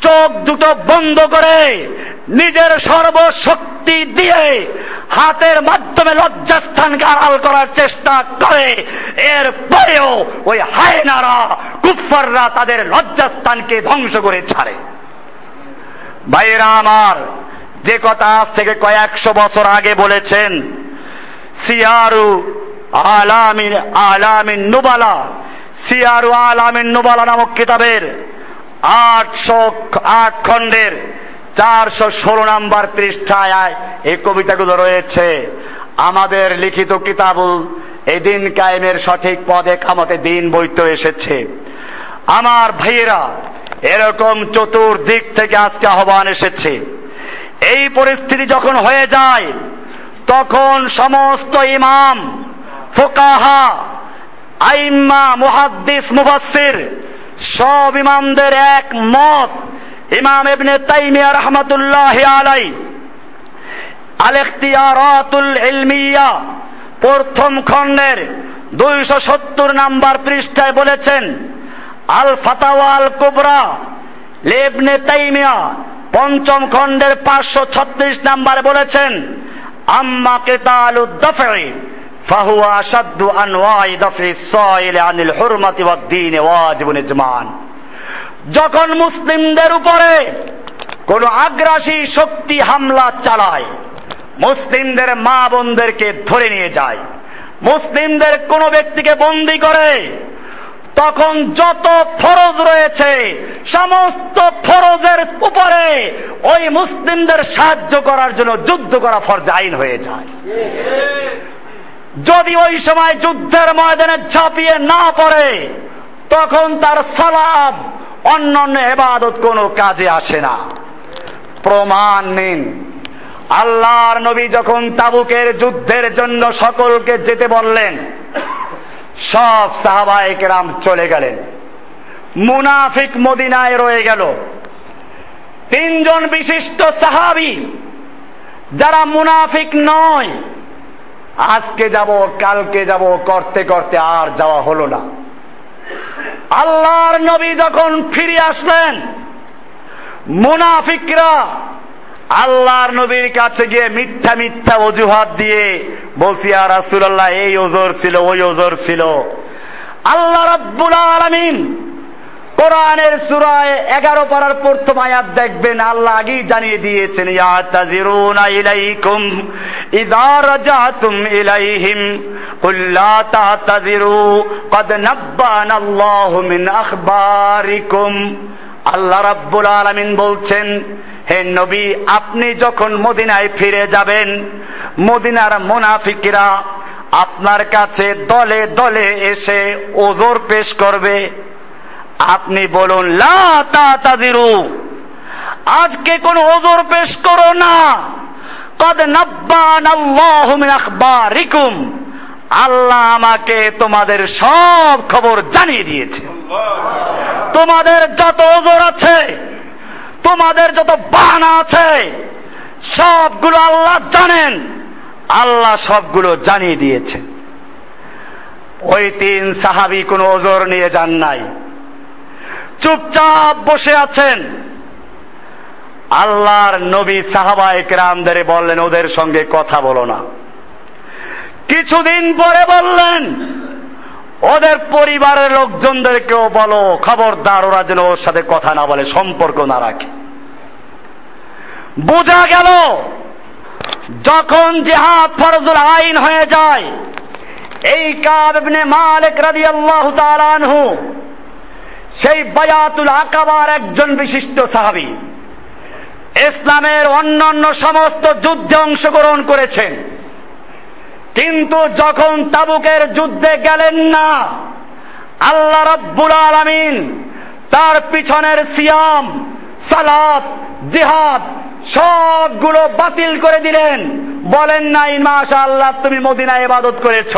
চোখ দুটো বন্ধ করে নিজের সর্বশক্তি দিয়ে হাতের মাধ্যমে লজ্জাস্থানকে আড়াল করার চেষ্টা করে। এর পরেও ওই হায়নারা কুফাররা তাদের লজ্জাস্থানকে ধ্বংস করে ছাড়ে। ভাইয়েরা আমার, যে কথা আজ থেকে কয়েকশো বছর আগে বলেছেন, সিয়ারু আলামিন আলামিন নুবালা, সিয়ারু আলামিন নুবালা নামক কিতাবের আটশো আট খণ্ডের চারশো ষোলো নাম্বার পৃষ্ঠায় এই কবিতাগুলো রয়েছে। আমাদের লিখিত কিতাবুল এই দিন কায়েমের সঠিক পদে কামতে দিন বইতে এসেছে। আমার ভাইয়েরা, এরকম চতুর্দিক থেকে আজকে আহ্বান এসেছে। এই পরিস্থিতি যখন হয়ে যায়, তখন সমস্ত ইমাম, ফোকাহা, আইম্মা, মুহাদ্দিস, মুফাসসির সব ইমামদের এক মত। ইমাম ইবনে তাইমিয়া রহমতুল্লাহ আলাই আল ইখতিয়ারাতুল ইলমিয়া, প্রথম খণ্ডের দুইশো সত্তর নাম্বার পৃষ্ঠায় বলেছেন আল ফাতাওয়া আল কুবরা লেবনে তাইমিয়া পঞ্চম খণ্ডের পাঁচশো ছত্রিশ নাম্বার বলেছেন, আম্মা কেতাল দফে যখন মুসলিমদের উপরে কোন আগ্রাসী শক্তি হামলা চালায়, মুসলিমদের মা বোনদেরকে ধরে নিয়ে যায়, মুসলিমদের কোন ব্যক্তিকে বন্দি করে, তখন যত ফরজ রয়েছে, সমস্ত ফরজের উপরে ওই মুসলিমদের সাহায্য করার জন্য যুদ্ধ করা ফরজ আইন হয়ে যায়। যদি ওই সময় যুদ্ধের ময়দানে ঝাঁপিয়ে না পড়ে, তখন তার সালাদ অন্যান্য এবাদত কোনো কাজে আসে না। প্রমাণ নিন, আল্লাহর নবী যখন তাবুকের যুদ্ধের জন্য সকলকে যেতে বললেন, সব সাহাবায়ে কেরাম চলে গেলেন। মুনাফিক মদিনায় রয়ে গেল। তিনজন বিশিষ্ট সাহাবি, যারা মুনাফিক নয় আজকে যাব, কালকে যাব, করতে করতে আর যাওয়া হলো না। আল্লাহর নবী যখন ফিরে আসলেন, মুনাফিকরা আল্লাহর নবীর কাছে গিয়ে মিথ্যা মিথ্যা অজুহাত দিয়ে বলছি আর রাসুল্লাহ এই ওজোর ছিল, ওই ওজোর ছিল। আল্লাহ রব্বুল আলমিন কোরআনের সুরায় এগারো পাড়ার প্রথম আয়াত দেখবেন, আল্লাহ আগেই জানিয়ে দিয়েছেন, ইয়াতাজিরুনা ইলাইকুম ইযা রাজাতুম ইলাইহিম কুল লা তাতাজিরু কদ নাব্বানাল্লাহু মিন আখবারিকুম। আল্লাহ রাব্বুল আলামিন বলছেন, হে নবী, আপনি যখন মদিনায় ফিরে যাবেন, মদিনার মুনাফিকরা আপনার কাছে দলে দলে এসে ওজোর পেশ করবে। আপনি বলুন, লা আজকে কোন ওজোর পেশ করো না। কদ নব্বান আল্লাহ আল্লাহ আমাকে তোমাদের সব খবর জানিয়ে দিয়েছে। তোমাদের যত ওজোর আছে, তোমাদের যত বাহানা আছে, সবগুলো আল্লাহ জানেন। আল্লাহ সবগুলো জানিয়ে দিয়েছে। ওই তিন সাহাবি কোন ওজোর নিয়ে যান নাই। চুপচাপ বসে আছেন। আল্লাহর নবী সাহাবা একরামদের বললেন, ওদের সঙ্গে কথা বলো না। কিছুদিন পরে বললেন, ওদের পরিবারের লোকজনদেরকেও বলো, খবরদার ওরা যেন ওর সাথে কথা না বলে, সম্পর্ক না রাখে। বোঝা গেল, যখন জেহাদ ফরজুল আইন হয়ে যায়, এই কাবনে মালিক রাদি আল্লাহ তালানহু সেই বায়াতুল আকাবার একজন বিশিষ্ট সাহাবি। ইসলামের অন্যান্য সমস্ত যুদ্ধে অংশগ্রহণ করেছেন। কিন্তু যখন তাবুকের যুদ্ধে গেলেন না, আল্লাহ রব্বুল আলমিন তার পিছনের সিয়াম, সালাত, জিহাদ সবগুলো বাতিল করে দিলেন। বলেন নাই মাশা আল্লাহ তুমি মদিনা ইবাদত করেছ।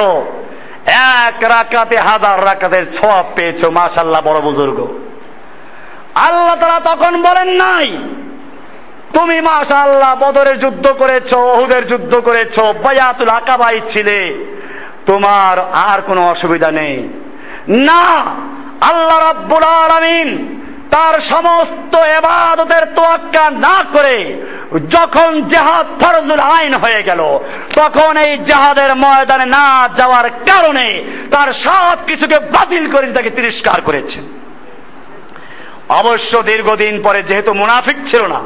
এক রাকাতে, হাজার রাকাতের ছোয়াব পেয়েছ মাশাল্লাহ বড় বুজুর্গ। আল্লাহ তারা তখন বলেন নাই, তুমি মাশা আল্লাহ বদরের যুদ্ধ করেছ ওহুদের যুদ্ধ করেছ, বায়াতুল আকাবাই ছিলে। তোমার আর কোনো অসুবিধা নেই। না, আল্লাহ রাব্বুল আলামিন তার সমস্ত এবাদতের তোয়াক্কা না করে যখন জেহাদ ফরজুল আইন হয়ে গেল, তখন এই জেহাদের ময়দানে না যাওয়ার কারণে তার সব কিছুকে বাতিল করে তাকে তিরস্কার করেছেন অবশ্য দীর্ঘদিন পরে যেহেতু মুনাফিক ছিল না,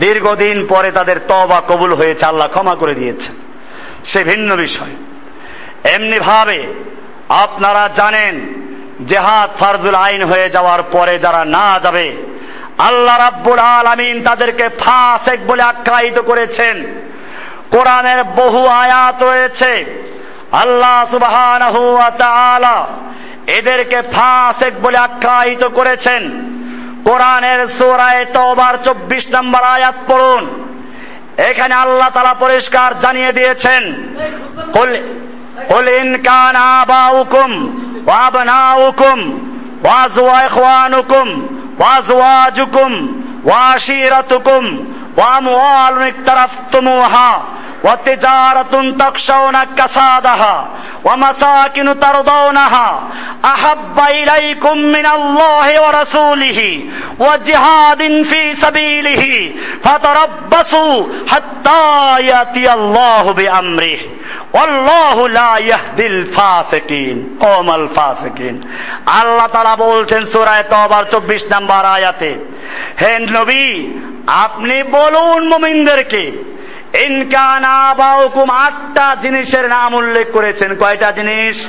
দীর্ঘদিন পরে তাদের তবা কবুল হয়েছে, আল্লাহ ক্ষমা করে দিয়েছে সে ভিন্ন বিষয়। এমনি ভাবে আপনারা জানেন জেহাদ ফারজুল আইন হয়ে যাওয়ার পরে যারা না যাবে, আল্লাহ রাব্বুল আলামিন তাদেরকে ফাসেক বলে আখ্যায়িত করেছেন। কোরআনের বহু আয়াত রয়েছে। আল্লাহ সুবহানাহু ওয়া তাআলা এদেরকে ফাসেক বলে আখ্যায়িত করেছেন। কোরআনের সূরায়ে তওবার 24 নম্বর আয়াত পড়ুন। এখানে আল্লাহ তাআলা পরিষ্কার জানিয়ে দিয়েছেন, কুল কুল ইন কানা আবাউকুম ওয়া আবনাউকুম ওয়া ইখওয়ানুকুম ওয়া আজওয়াজুকুম ওয়া আশীরাতুকুম ওয়া আমওয়ালুন ইকতারাফতুমুহা وتجارة تخشون كسادها ومساكن ترضونها أحب إليكم من الله ورسوله وجهاد في سبيله فتربصوا حتى يأتي الله بأمره والله لا يهدي الفاسقين قوم الفاسقين আল্লাহ তাআলা বলছেন সূরা তওবার 24 নম্বর আয়াতে হে নবী আপনি বলুন মুমিনদেরকে আটটা জিনিসের নাম উল্লেখ করেছেন। কয়টা জিনিস?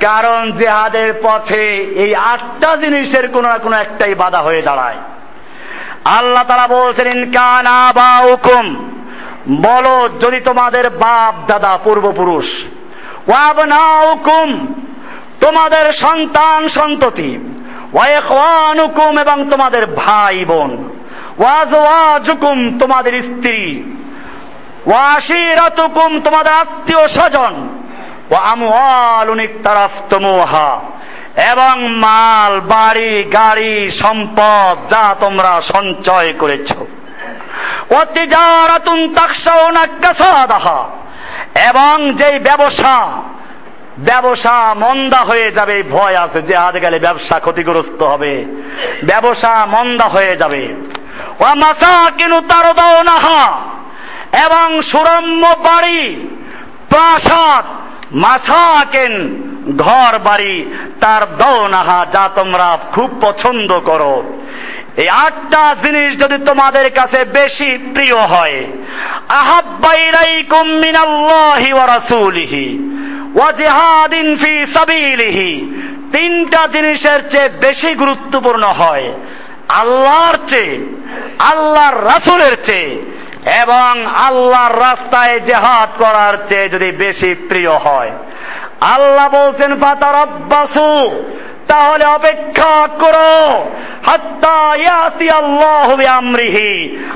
কারণ জেহাদের পথে এই আটটা জিনিসের কোন না কোনো একটাই বাধা হয়ে দাঁড়ায়। আল্লাহ তারা বলছেন ইনকান আবাউকুম বলো যদি তোমাদের বাপ দাদা পূর্বপুরুষ ওয়াবনাউকুম তোমাদের সন্তান সন্ততি ওয়াইখওয়ানুকুম এবং তোমাদের ভাই বোন ওয়াজওয়াজুকুম তোমাদের স্ত্রী ওয়াশিরাতুকুম, তোমাদের আত্মীয় স্বজন। ও আমওয়ালুন ইকতারাফতুমুহা, এবং মাল, বাড়ি, গাড়ি, সম্পদ, যা তোমরা সঞ্চয় করেছ। ও তিজারাতুন তাখশাউনা কাসাদাহা, এবং যেই ব্যবসা ব্যবসা মন্দা হয়ে যাবে ভয় আছে যে হাতে গেলে ব্যবসা ক্ষতিগ্রস্ত হবে। ব্যবসা মন্দা হয়ে যাবে। ও মাসা কিনু তার দাও নাহা এবং সুরম্য বাড়ি, প্রাসাদ মাসাকেন ঘর বাড়ি তার দৌনাহা যা তোমরা খুব পছন্দ করো। এই আটটা জিনিস যদি তোমাদের কাছে বেশি প্রিয় হয় আহাব্বাইরাইকুম মিনাল্লাহি ওয়া রাসূলিহি ওয়া জিহাদিন ফি সাবিলিহি। তিনটা জিনিসের চেয়ে বেশি গুরুত্বপূর্ণ হয়, আল্লাহর চেয়ে, আল্লাহর রাসুলের চেয়ে। এবং আল্লাহর রাস্তায় জেহাদ করার চেয়ে যদি বেশি প্রিয় হয়। আল্লাহ বলছেন ফাতার আব্বাসু তাহলে অপেক্ষা করো।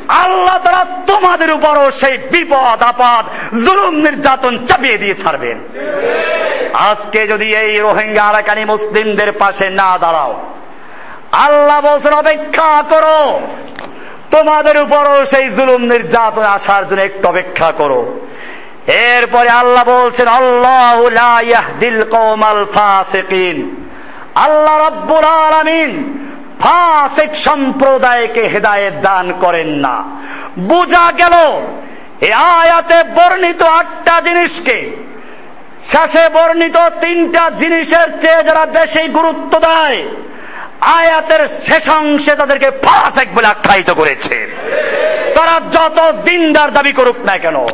আল্লাহ তারা তোমাদের উপরও সেই বিপদ, আপদ, জুলুম, নির্যাতন চাপিয়ে দিয়ে ছাড়বেন। আজকে যদি এই রোহিঙ্গা আরাকানি মুসলিমদের পাশে না দাঁড়াও, আল্লাহ বলছেন, অপেক্ষা করো তোমাদের উপরও সেই জুলুম নির্যাতন আসার জন্য একটু অপেক্ষা করো। এরপরে আল্লাহ বলছেন, আল্লাহ দিল কৌমাল ফাসিকিন। আল্লাহ রব্বুল আলামিন ফাসিক সম্প্রদায়কে হেদায়েত দান করেন না। বোঝা গেল, এ আয়াতে বর্ণিত আটটা জিনিসকে, শেষে বর্ণিত তিনটা জিনিসের চেয়ে যারা বেশি গুরুত্ব দেয় আয়াতের শেষাংশে তাদেরকে ফাসেক বলে আখ্যায়িত করেছে। তারা যত দিনদার দাবি করুক না কেন,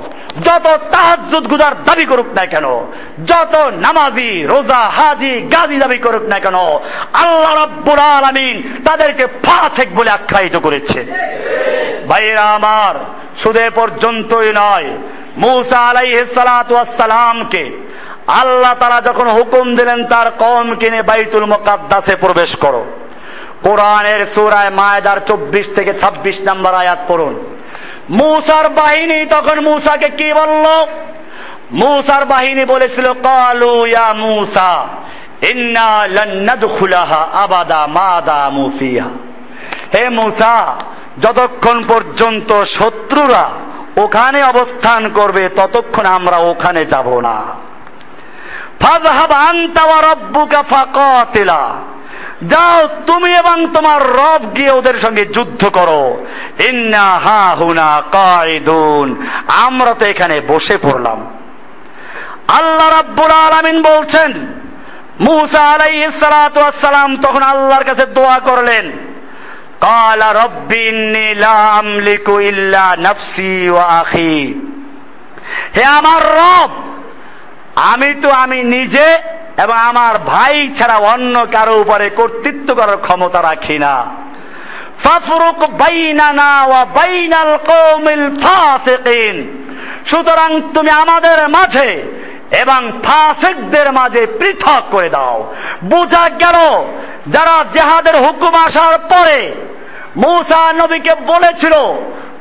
যত তাহাজুদ গুজার দাবি করুক না কেন, যত নামাজি, রোজা, হাজি, গাজী দাবি করুক না কেন, আল্লাহ রব্বুল আলামিন তাদেরকে ফাসেক বলে আখ্যায়িত করেছে। ভাইরা আমার, সুদে পর্যন্তই নয়। মুসা সালাতু সালামকে আল্লাহ তারা যখন হুকুম দিলেন, তার কম কিনে বাইতুল মোকাদ্দাসে প্রবেশ করো। কোরআনের সুরায় মায়দার চব্বিশ থেকে ২৬ নম্বর আয়াত পড়ুন। মুসার বাহিনী তখন মুসাকে কি বলল? মুসার বাহিনী বলেছিল, কালু ইয়া মুসা, ইন্না লান নাদখুলাহা আবাদা মাদা মুফিহা হে মুসা, যতক্ষণ পর্যন্ত শত্রুরা ওখানে অবস্থান করবে, ততক্ষণ আমরা ওখানে যাব না ফাজহাব আনতা ওয়া রাব্বুকা ফাকাতিলা যাও তুমি এবং তোমার রব গিয়ে ওদের সঙ্গে যুদ্ধ করো ইন্না হা হুনা কায়দুন আমরা তো এখানে বসে পড়লাম আল্লাহ রাব্বুল আলামিন বলছেন মুসা আলাইহিস সালাতু সালাম তখন আল্লাহর কাছে দোয়া করলেন قال رب إني لا أملك إلا نفسي وأخي হে আমার রব আমি তো আমি নিজে এবং আমার ভাই ছাড়া অন্য কারও উপরে কর্তৃত্ব করার ক্ষমতা রাখি না। ফাফরুক বাইনানা ওয়া বাইনাল কওমিল ফাসিকিন। সুতরাং তুমি আমাদের মাঝে এবং ফাসিকদের মাঝে পৃথক করে দাও। বোঝা গেল, যারা জেহাদের হুকুম আসার পরে মূসা নবীকে বলেছিল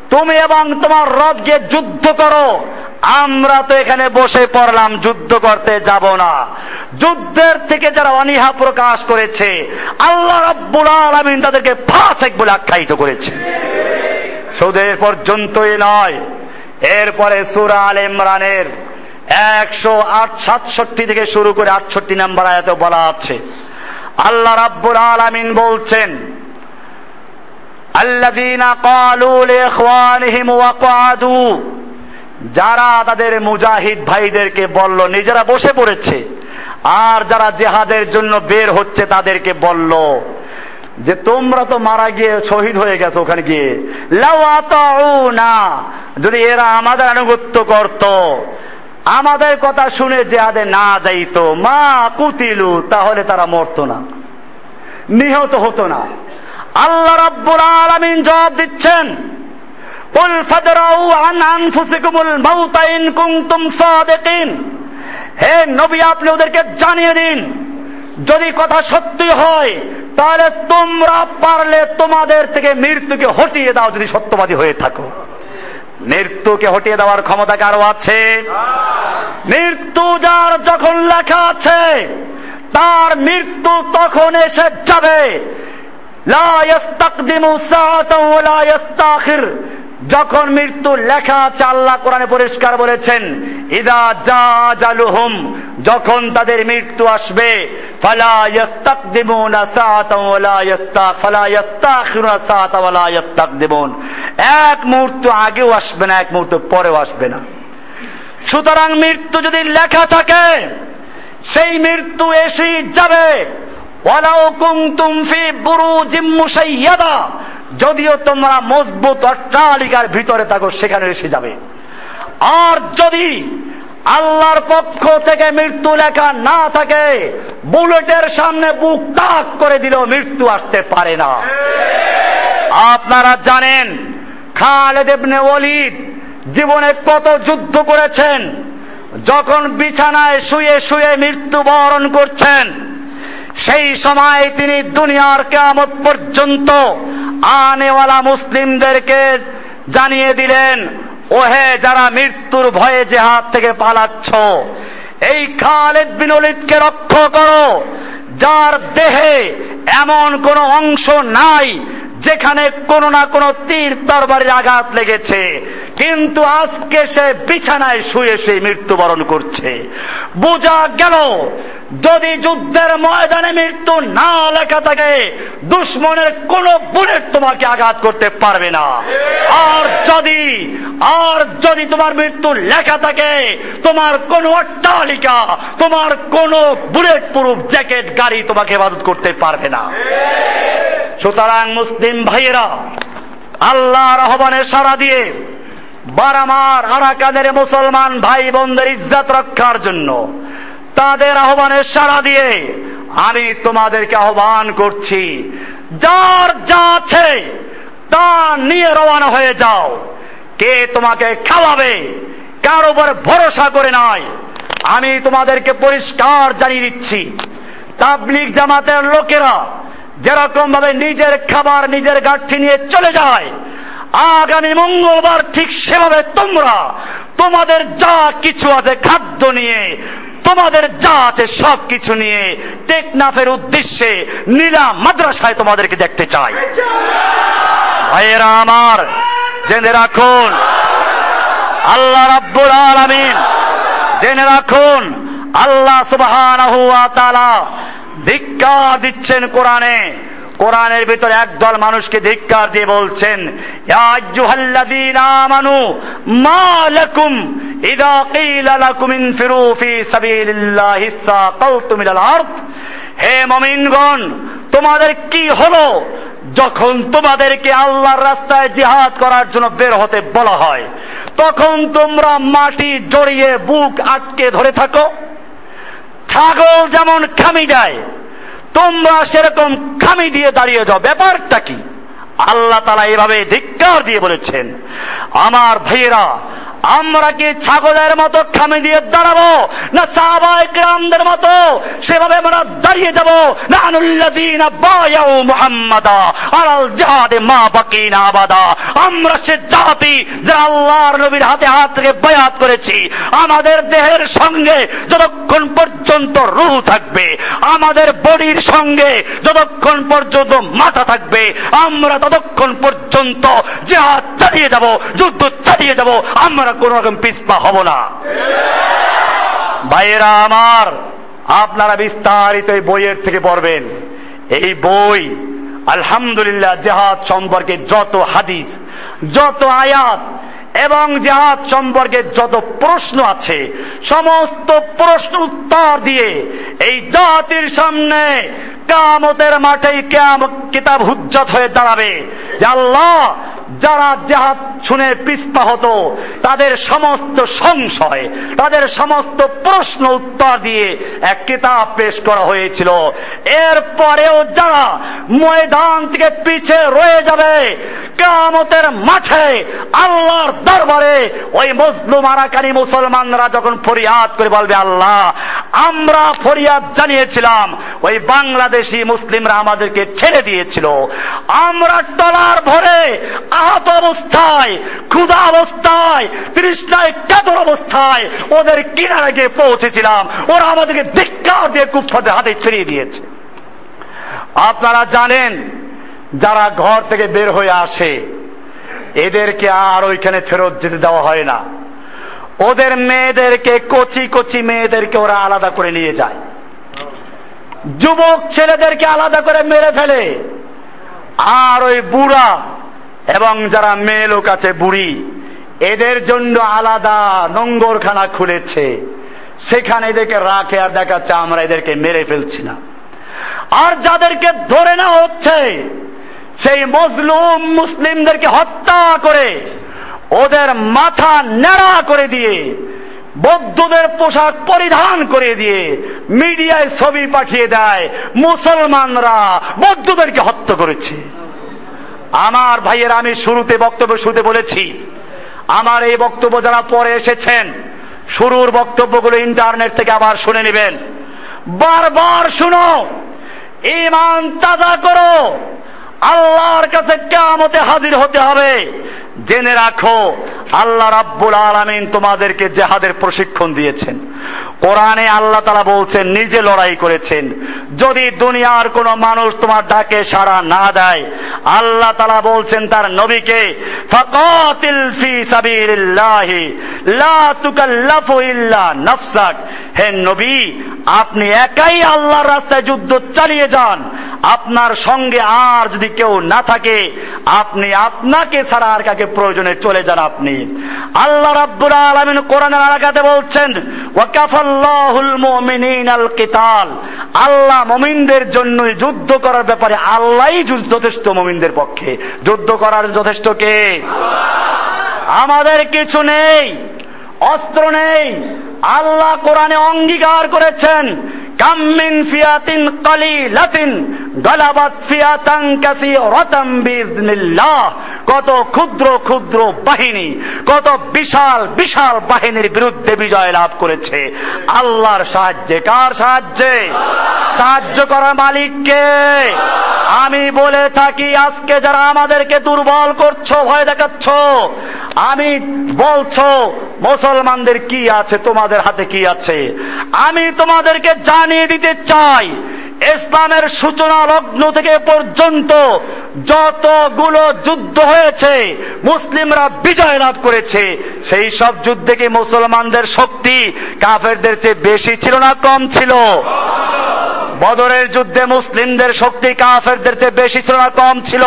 তুমি এবং তোমার রবকে যুদ্ধ করো। আমরা তো এখানে বসে পড়লাম, যুদ্ধ করতে যাব না। যুদ্ধের থেকে যারা অনীহা প্রকাশ করেছে, আল্লাহ রাব্বুল আলামিন তাদেরকে ফাসেক বলে আখ্যায়িত করেছে। সুদের পর্যন্তই নয়, এরপরে সুরা আল ইমরানের একশো আট, সাতষট্টি থেকে শুরু করে আটষট্টি নাম্বার আয়াতে বলা আছে। আল্লাহ রাব্বুল আলামিন বলছেন আল্লাযীনা ক্বালু লিইখওয়ানিহিম ওয়াকআদু যারা তাদের মুজাহিদ ভাইদেরকে বলল, নিজেরা বসে পড়েছে। আর যারা জেহাদের জন্য বের হচ্ছে, তাদেরকে বলল যে, তোমরা তো মারা গিয়ে শহীদ হয়ে গেছো ওখানে গিয়ে। না যদি এরা আমাদের আনুগত্য করত, আমাদের কথা শুনে জেহাদে না যাইতো, মা কুতিলু, তাহলে তারা মরতো না। নিহত হতো না। আল্লাহ রাব্বুল আলামিন জবাব দিচ্ছেন, কুল ফাদরাউ আন আনফুসিকুমুল মাউতা ইন কুনতুম সাদিকিন। হে নবী, আপনি ওদেরকে জানিয়ে দিন, যদি কথা সত্যি হয়, তাহলে তোমরা পারলে তোমাদের থেকে মৃত্যুকে হটিয়ে দাও যদি সত্যবাদী হয়ে থাকো। মৃত্যুকে হটিয়ে দেওয়ার ক্ষমতা কারও আছে? মৃত্যু যার যখন লেখা আছে, তার মৃত্যু তখন এসে যাবে। যখন মৃত্যু লেখা আল্লাহ কোরআনে পরিষ্কার বলেছেন, ইদা যা জালুহুম যখন তাদের মৃত্যু আসবে এক মুহূর্ত আগেও আসবে না, এক মুহূর্ত পরেও আসবে না। সুতরাং মৃত্যু যদি লেখা থাকে, সেই মৃত্যু এসেই যাবে। যদিও তোমরা মজবুত অট্টালিকার ভিতরে থাকো, সেখানে এসে যাবে। আর যদি আল্লাহর পক্ষ থেকে মৃত্যু লেখা না থাকে, বুলেটের সামনে বুক তাক করে দিলেও মৃত্যু আসতে পারে না। আপনারা জানেন, খালেদ ইবনে ওয়ালিদ জীবনে কত যুদ্ধ করেছেন, যখন বিছানায় শুয়ে শুয়ে মৃত্যুবরণ করছেন। সেই সময় তিনি দুনিয়ার কেয়ামত পর্যন্ত আনেওয়ালা মুসলিমদেরকে জানিয়ে দিলেন, ওহে যারা মৃত্যুর ভয়ে যে হাত থেকে পালাচ্ছ, এই খালেদ বিন রক্ষ করো, যার দেহে এমন কোন অংশ নাই যেখানে কোনো না কোনো তীর তরবারির আঘাত লেগেছে। কিন্তু আজকে সে বিছানায় শুয়ে শুয়ে মৃত্যুবরণ করছে। বোঝা গেল, যদি যুদ্ধের ময়দানে মৃত্যু না লেখা থাকে, দুশ্মনের কোন বুলেট তোমাকে আঘাত করতে পারবে না। আর যদি আর যদি তোমার মৃত্যু লেখা থাকে, তোমার কোন অট্টালিকা, তোমার কোন বুলেট প্রুফ জ্যাকেট, গাড়ি তোমাকে হেফাজত করতে পারবে না। সুতরাং মুসলিম ভাইয়েরা, আল্লাহর আহ্বানের সারা দিয়ে বারামার আরাকানের মুসলমান ভাই বোনদের ইজ্জত রক্ষার জন্য তাদের আহ্বানের সারা দিয়ে আমি তোমাদেরকে আহ্বান করছি, যার যা আছে তা নিয়ে রওনা হয়ে যাও। কে তোমাকে খাওয়াবে, কার উপর ভরসা করে নয় আমি তোমাদেরকে পরিষ্কার জানিয়ে দিচ্ছি। তাবলিক জামাতের লোকেরা যেরকম ভাবে নিজের খাবার, নিজের গাঠি নিয়ে চলে যায়, আগামী মঙ্গলবার ঠিক সেভাবে তোমরা, তোমাদের যা কিছু আছে খাদ্য নিয়ে, তোমাদের যা আছে সব কিছু নিয়ে টেকনাফের উদ্দেশ্যে নীলা মাদ্রাসায় তোমাদেরকে দেখতে চাই। ভাইয়েরা আমার, জেনে রাখুন, আল্লাহ রাব্বুল আলামিন, জেনে রাখুন, আল্লাহ সুবহানাহু ওয়া তাআলা ধিক্কার দিচ্ছেন কোরআনে। কোরআনের ভিতরে একদল মানুষকে ধিক্কার দিয়ে বলছেন আমানু, মা লাকুম ইযা ক্বিলা লাকুম ইনফিরু ফি সাবিলিল্লাহি সাকালতুম ইলাল আরদ। হে মুমিনগণ, তোমাদের কি হলো যখন তোমাদেরকে আল্লাহর রাস্তায় জিহাদ করার জন্য বের হতে বলা হয়? তখন তোমরা মাটি জড়িয়ে বুক আটকে ধরে থাকো। ছাগল যেমন খামি দেয় তোমরা সেরকম খামি দিয়ে দাঁড়িয়ে যাও। ব্যাপারটা কি? আল্লাহ তালা এভাবে ধিক্কার দিয়ে বলেছেন, আমার ভাইয়েরা, আমরা কি ছাগলের মতো খামে দিয়ে দাঁড়াবো, না সাহাবায়ে গ্রামদের মতো সেভাবে আমরা দাঁড়িয়ে যাব? না আনুল্লাযীনা বায়াউ মুহাম্মাদা আলাল জিহাদে মা বাকিনা আবাদা। আমরা সে জাতি যারা আল্লাহর নবীর হাতে হাত থেকে বায়াত করেছি, আমাদের দেহের সঙ্গে যতক্ষণ পর্যন্ত রূহ থাকবে, আমাদের বডির সঙ্গে যতক্ষণ পর্যন্ত মাথা থাকবে, আমরা ততক্ষণ পর্যন্ত জিহাদ চালিয়ে যাব, যুদ্ধ চালিয়ে যাব, আমরা কোন রকম পিসপা হব না। ভাইয়েরা আমার, আপনারা বিস্তারিত এই বইয়ের থেকে পড়বেন। এই বই, আলহামদুলিল্লাহ, জেহাদ সম্পর্কে যত হাদিস, যত আয়াত এবং জেহাদ সম্পর্কে যত প্রশ্ন আছে, সমস্ত প্রশ্ন উত্তর দিয়ে এই জাতির সামনে কামতের মাঠেই কাম কিতাব হুজ্জত হয়ে দাঁড়াবে। আল্লাহ যারা জাহাজ শুনে পিস্পা হতো, তাদের সমস্ত সংশয়, তাদের সমস্ত প্রশ্ন উত্তর দিয়ে এক কিতাব পেশ করা হয়েছিল। এরপরেও যারা ময়দান থেকে পিছে রয়ে যাবে কামতের মাঠে আল্লাহর দরবারে ওই মজলুম আরাকানি মুসলমানরা যখন ফরিয়াদ করে বলবে, আল্লাহ, আমরা ফরিয়াদ জানিয়েছিলাম, ওই বাংলাদেশি মুসলিমরা আমাদেরকে ছেড়ে দিয়েছিল। আমরা টলার ভরে আহত অবস্থায় ক্ষুধা অবস্থায় তৃষ্ণায় কাতর অবস্থায় ওদের কিনারে গিয়ে পৌঁছেছিলাম। ওরা আমাদেরকে ধিক্কার দিয়ে কুফাদের হাতে ফিরিয়ে দিয়েছে। আপনারা জানেন, যারা ঘর থেকে বের হয়ে আসে, এদেরকে আর ওইখানে ফেরত যেতে দেওয়া হয় না। ওদের মেয়েদেরকে, কচি কচি মেয়েদেরকে ওরা আলাদা করে নিয়ে যায়। যুবক ছেলেদেরকে আলাদা করে মেরে ফেলে। আর ওই বুড়া এবং যারা মেয়ে লোক আছে, বুড়ি, এদের জন্য আলাদা নোংরখানা খুলেছে। সেখানে এদেরকে রাখে, আর দেখাচ্ছে আমরা এদেরকে মেরে ফেলছি না। আর যাদেরকে ধরে নেওয়া হচ্ছে, সেই মজলুম মুসলিমদেরকে হত্যা করে, ওদের মাথা নেড়া করে দিয়ে, বৌদ্ধদের পোশাক পরিধান করে দিয়ে মিডিয়ায় ছবি পাঠিয়ে দেয়। মুসলমানরা বৌদ্ধদেরকে হত্যা করেছে। আমার ভাইয়ের আমি শুরুতে বক্তব্য শুরুতে বলেছি, আমার এই বক্তব্য যারা পরে এসেছেন, শুরুর বক্তব্যগুলো ইন্টারনেট থেকে আবার শুনে নেবেন। বারবার শুনো ইমান তাজা করো আল্লাহর কাছে কেমতে হাজির হতে হবে। জেনে রাখো, আল্লাহ রাব্বুল আলামিন তোমাদেরকে জেহাদের প্রশিক্ষণ দিয়েছেন। কোরআনে আল্লাহ তালা বলছেন, নিজে লড়াই করেছেন। যদি দুনিয়ার কোন মানুষ তোমার ডাকে সাড়া না দেয়, আল্লাহ তালা বলছেন তার নবীকে, ফাকাতিল ফি সাবিলিল্লাহি, লা তুকাল্লাফু ইল্লা নাফসাক। হে নবী, আপনি একাই আল্লাহর রাস্তায় যুদ্ধ চালিয়ে যান। আপনার সঙ্গে আর যদি কেউ না থাকে, আপনি আপনাকে ছাড়া আর কাকে প্রয়োজনে চলে যান আপনি। আল্লাহ রাব্বুল আলামিন কোরআনের আলাকাতে বলছেন, ওয়াকাফাল্লাহুল মুমিনিনাল কিতাল। আল্লাহ মুমিনদের জন্য যুদ্ধ করার ব্যাপারে আল্লাহই যথেষ্ট মুমিনদের পক্ষে। যুদ্ধ করার যথেষ্ট কে? আমাদের কিছু নেই, অস্ত্র নেই। আল্লাহ কোরআনে অঙ্গীকার করেছেন কাম্মিন ফিয়াতিন কালিলাতিন, গালাবাত ফিয়াতান কাসীরাতাম কত ক্ষুদ্র ক্ষুদ্র বাহিনী, কত বিশাল বিশাল বাহিনীর বিরুদ্ধে বিজয় লাভ করেছে। আল্লাহর সাহায্যে, কার সাহায্যে? সাহায্য মালিককে। আমি বলে থাকি, আজকে যারা আমাদেরকে দুর্বল করছ, ভয় দেখাচ্ছ, আমি বলছো, মুসলমানদের কি আছে, তোমাদের হাতে কি আছে? আমি তোমাদেরকে জানিয়ে দিতে চাই, ইসলামের সূচনা লগ্ন থেকে পর্যন্ত যতগুলো যুদ্ধ হয়েছে, মুসলিমরা বিজয় লাভ করেছে, সেই সব যুদ্ধে কি মুসলমানদের শক্তি কাফেরদের চেয়ে বেশি ছিল না কম ছিল? বদরের যুদ্ধে মুসলিমদের শক্তি কাফেরদের চেয়ে বেশি ছিল না কম ছিল?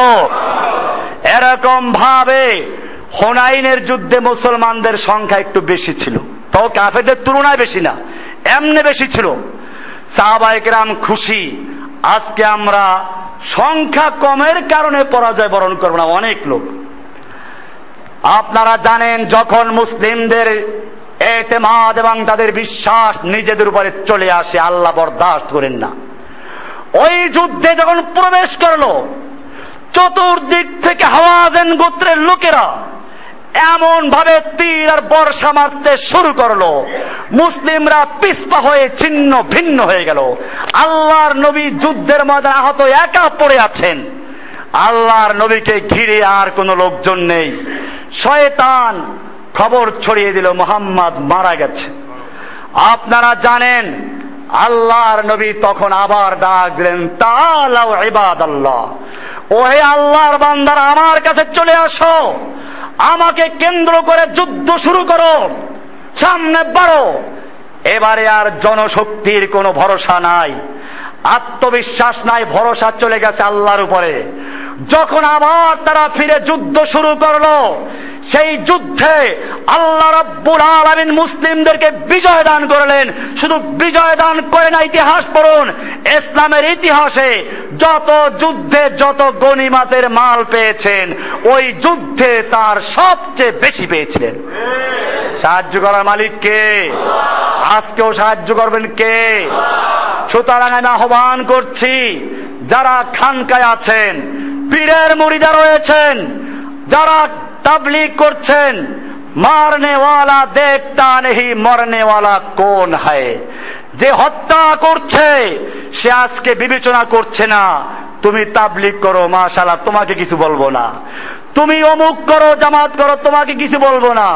এরকম ভাবে হোনাইনের যুদ্ধে মুসলমানদের সংখ্যা একটু বেশি ছিল। তো কাফেরদের তুলনায় বেশি না, এমনি বেশি ছিল। সাহবাইকরাম খুশি। আজকে আমরা সংখ্যা কমের কারণে পরাজয় বরণ করব না, অনেক লোক। আপনারা জানেন, যখন মুসলিমদের এতেমাদ এবং তাদের বিশ্বাস নিজেদের উপরে চলে আসে, আল্লাহ বরদাস্ত করেন না। ওই যুদ্ধে যখন প্রবেশ করল, চতুর্দিক থেকে হাওয়াজেন গোত্রের লোকেরা এমন ভাবে তীর আর বর্ষা মারতে শুরু করল। মুসলিমরা পিসপা হয়ে ছিন্ন ভিন্ন হয়ে গেল। আল্লাহর নবী যুদ্ধের ময়দান আহত একা পড়ে আছেন। আল্লাহর নবীকে ঘিরে আর কোনো লোকজন নেই। শয়তান খবর ছড়িয়ে দিল, মোহাম্মদ মারা গেছে। আপনারা জানেন আল্লাহর নবী তখন আবার ডাক দিলেন তালাও ইবাদ আল্লাহ ওহে আল্লাহর বান্দার, আমার কাছে চলে আসো। আমাকে কেন্দ্র করে যুদ্ধ শুরু করো, সামনে বাড়ো। এবারে আর জনশক্তির কোনো ভরসা নাই। আত্মবিশ্বাস নাই, ভরসা চলে গেছে আল্লাহর উপরে। যখন আবার তারা ফিরে যুদ্ধ শুরু করল, সেই যুদ্ধে আল্লাহ রব্বুল আলামিন মুসলিমদেরকে বিজয় দান করলেন। শুধু বিজয় দান করে না, ইতিহাস পড়ুন, ইসলামের ইতিহাসে যত যুদ্ধে যত গনিমাতের মাল পেয়েছেন, ওই যুদ্ধে তার সবচেয়ে বেশি পেয়েছিলেন। সাহায্য করার মালিক কে আজকেও সাহায্য করবেন কে? সুতরাং আমি আহ্বান করছি, যারা খানকায় আছেন, পীরের মুড়িদা রয়েছেন, যারা তাবলিগ করছেন মারনে ওয়ালা দেখতা নেহি মরনে ওয়ালা কোন হয়? যে হত্যা করছে, সে আজকে বিবেচনা করছে না, তুমি তাবলিগ করো মাশাল্লাহ তোমাকে কিছু বলব না। তুমি অমুক করো, জামাত করো, তোমাকে কিছু বলব না।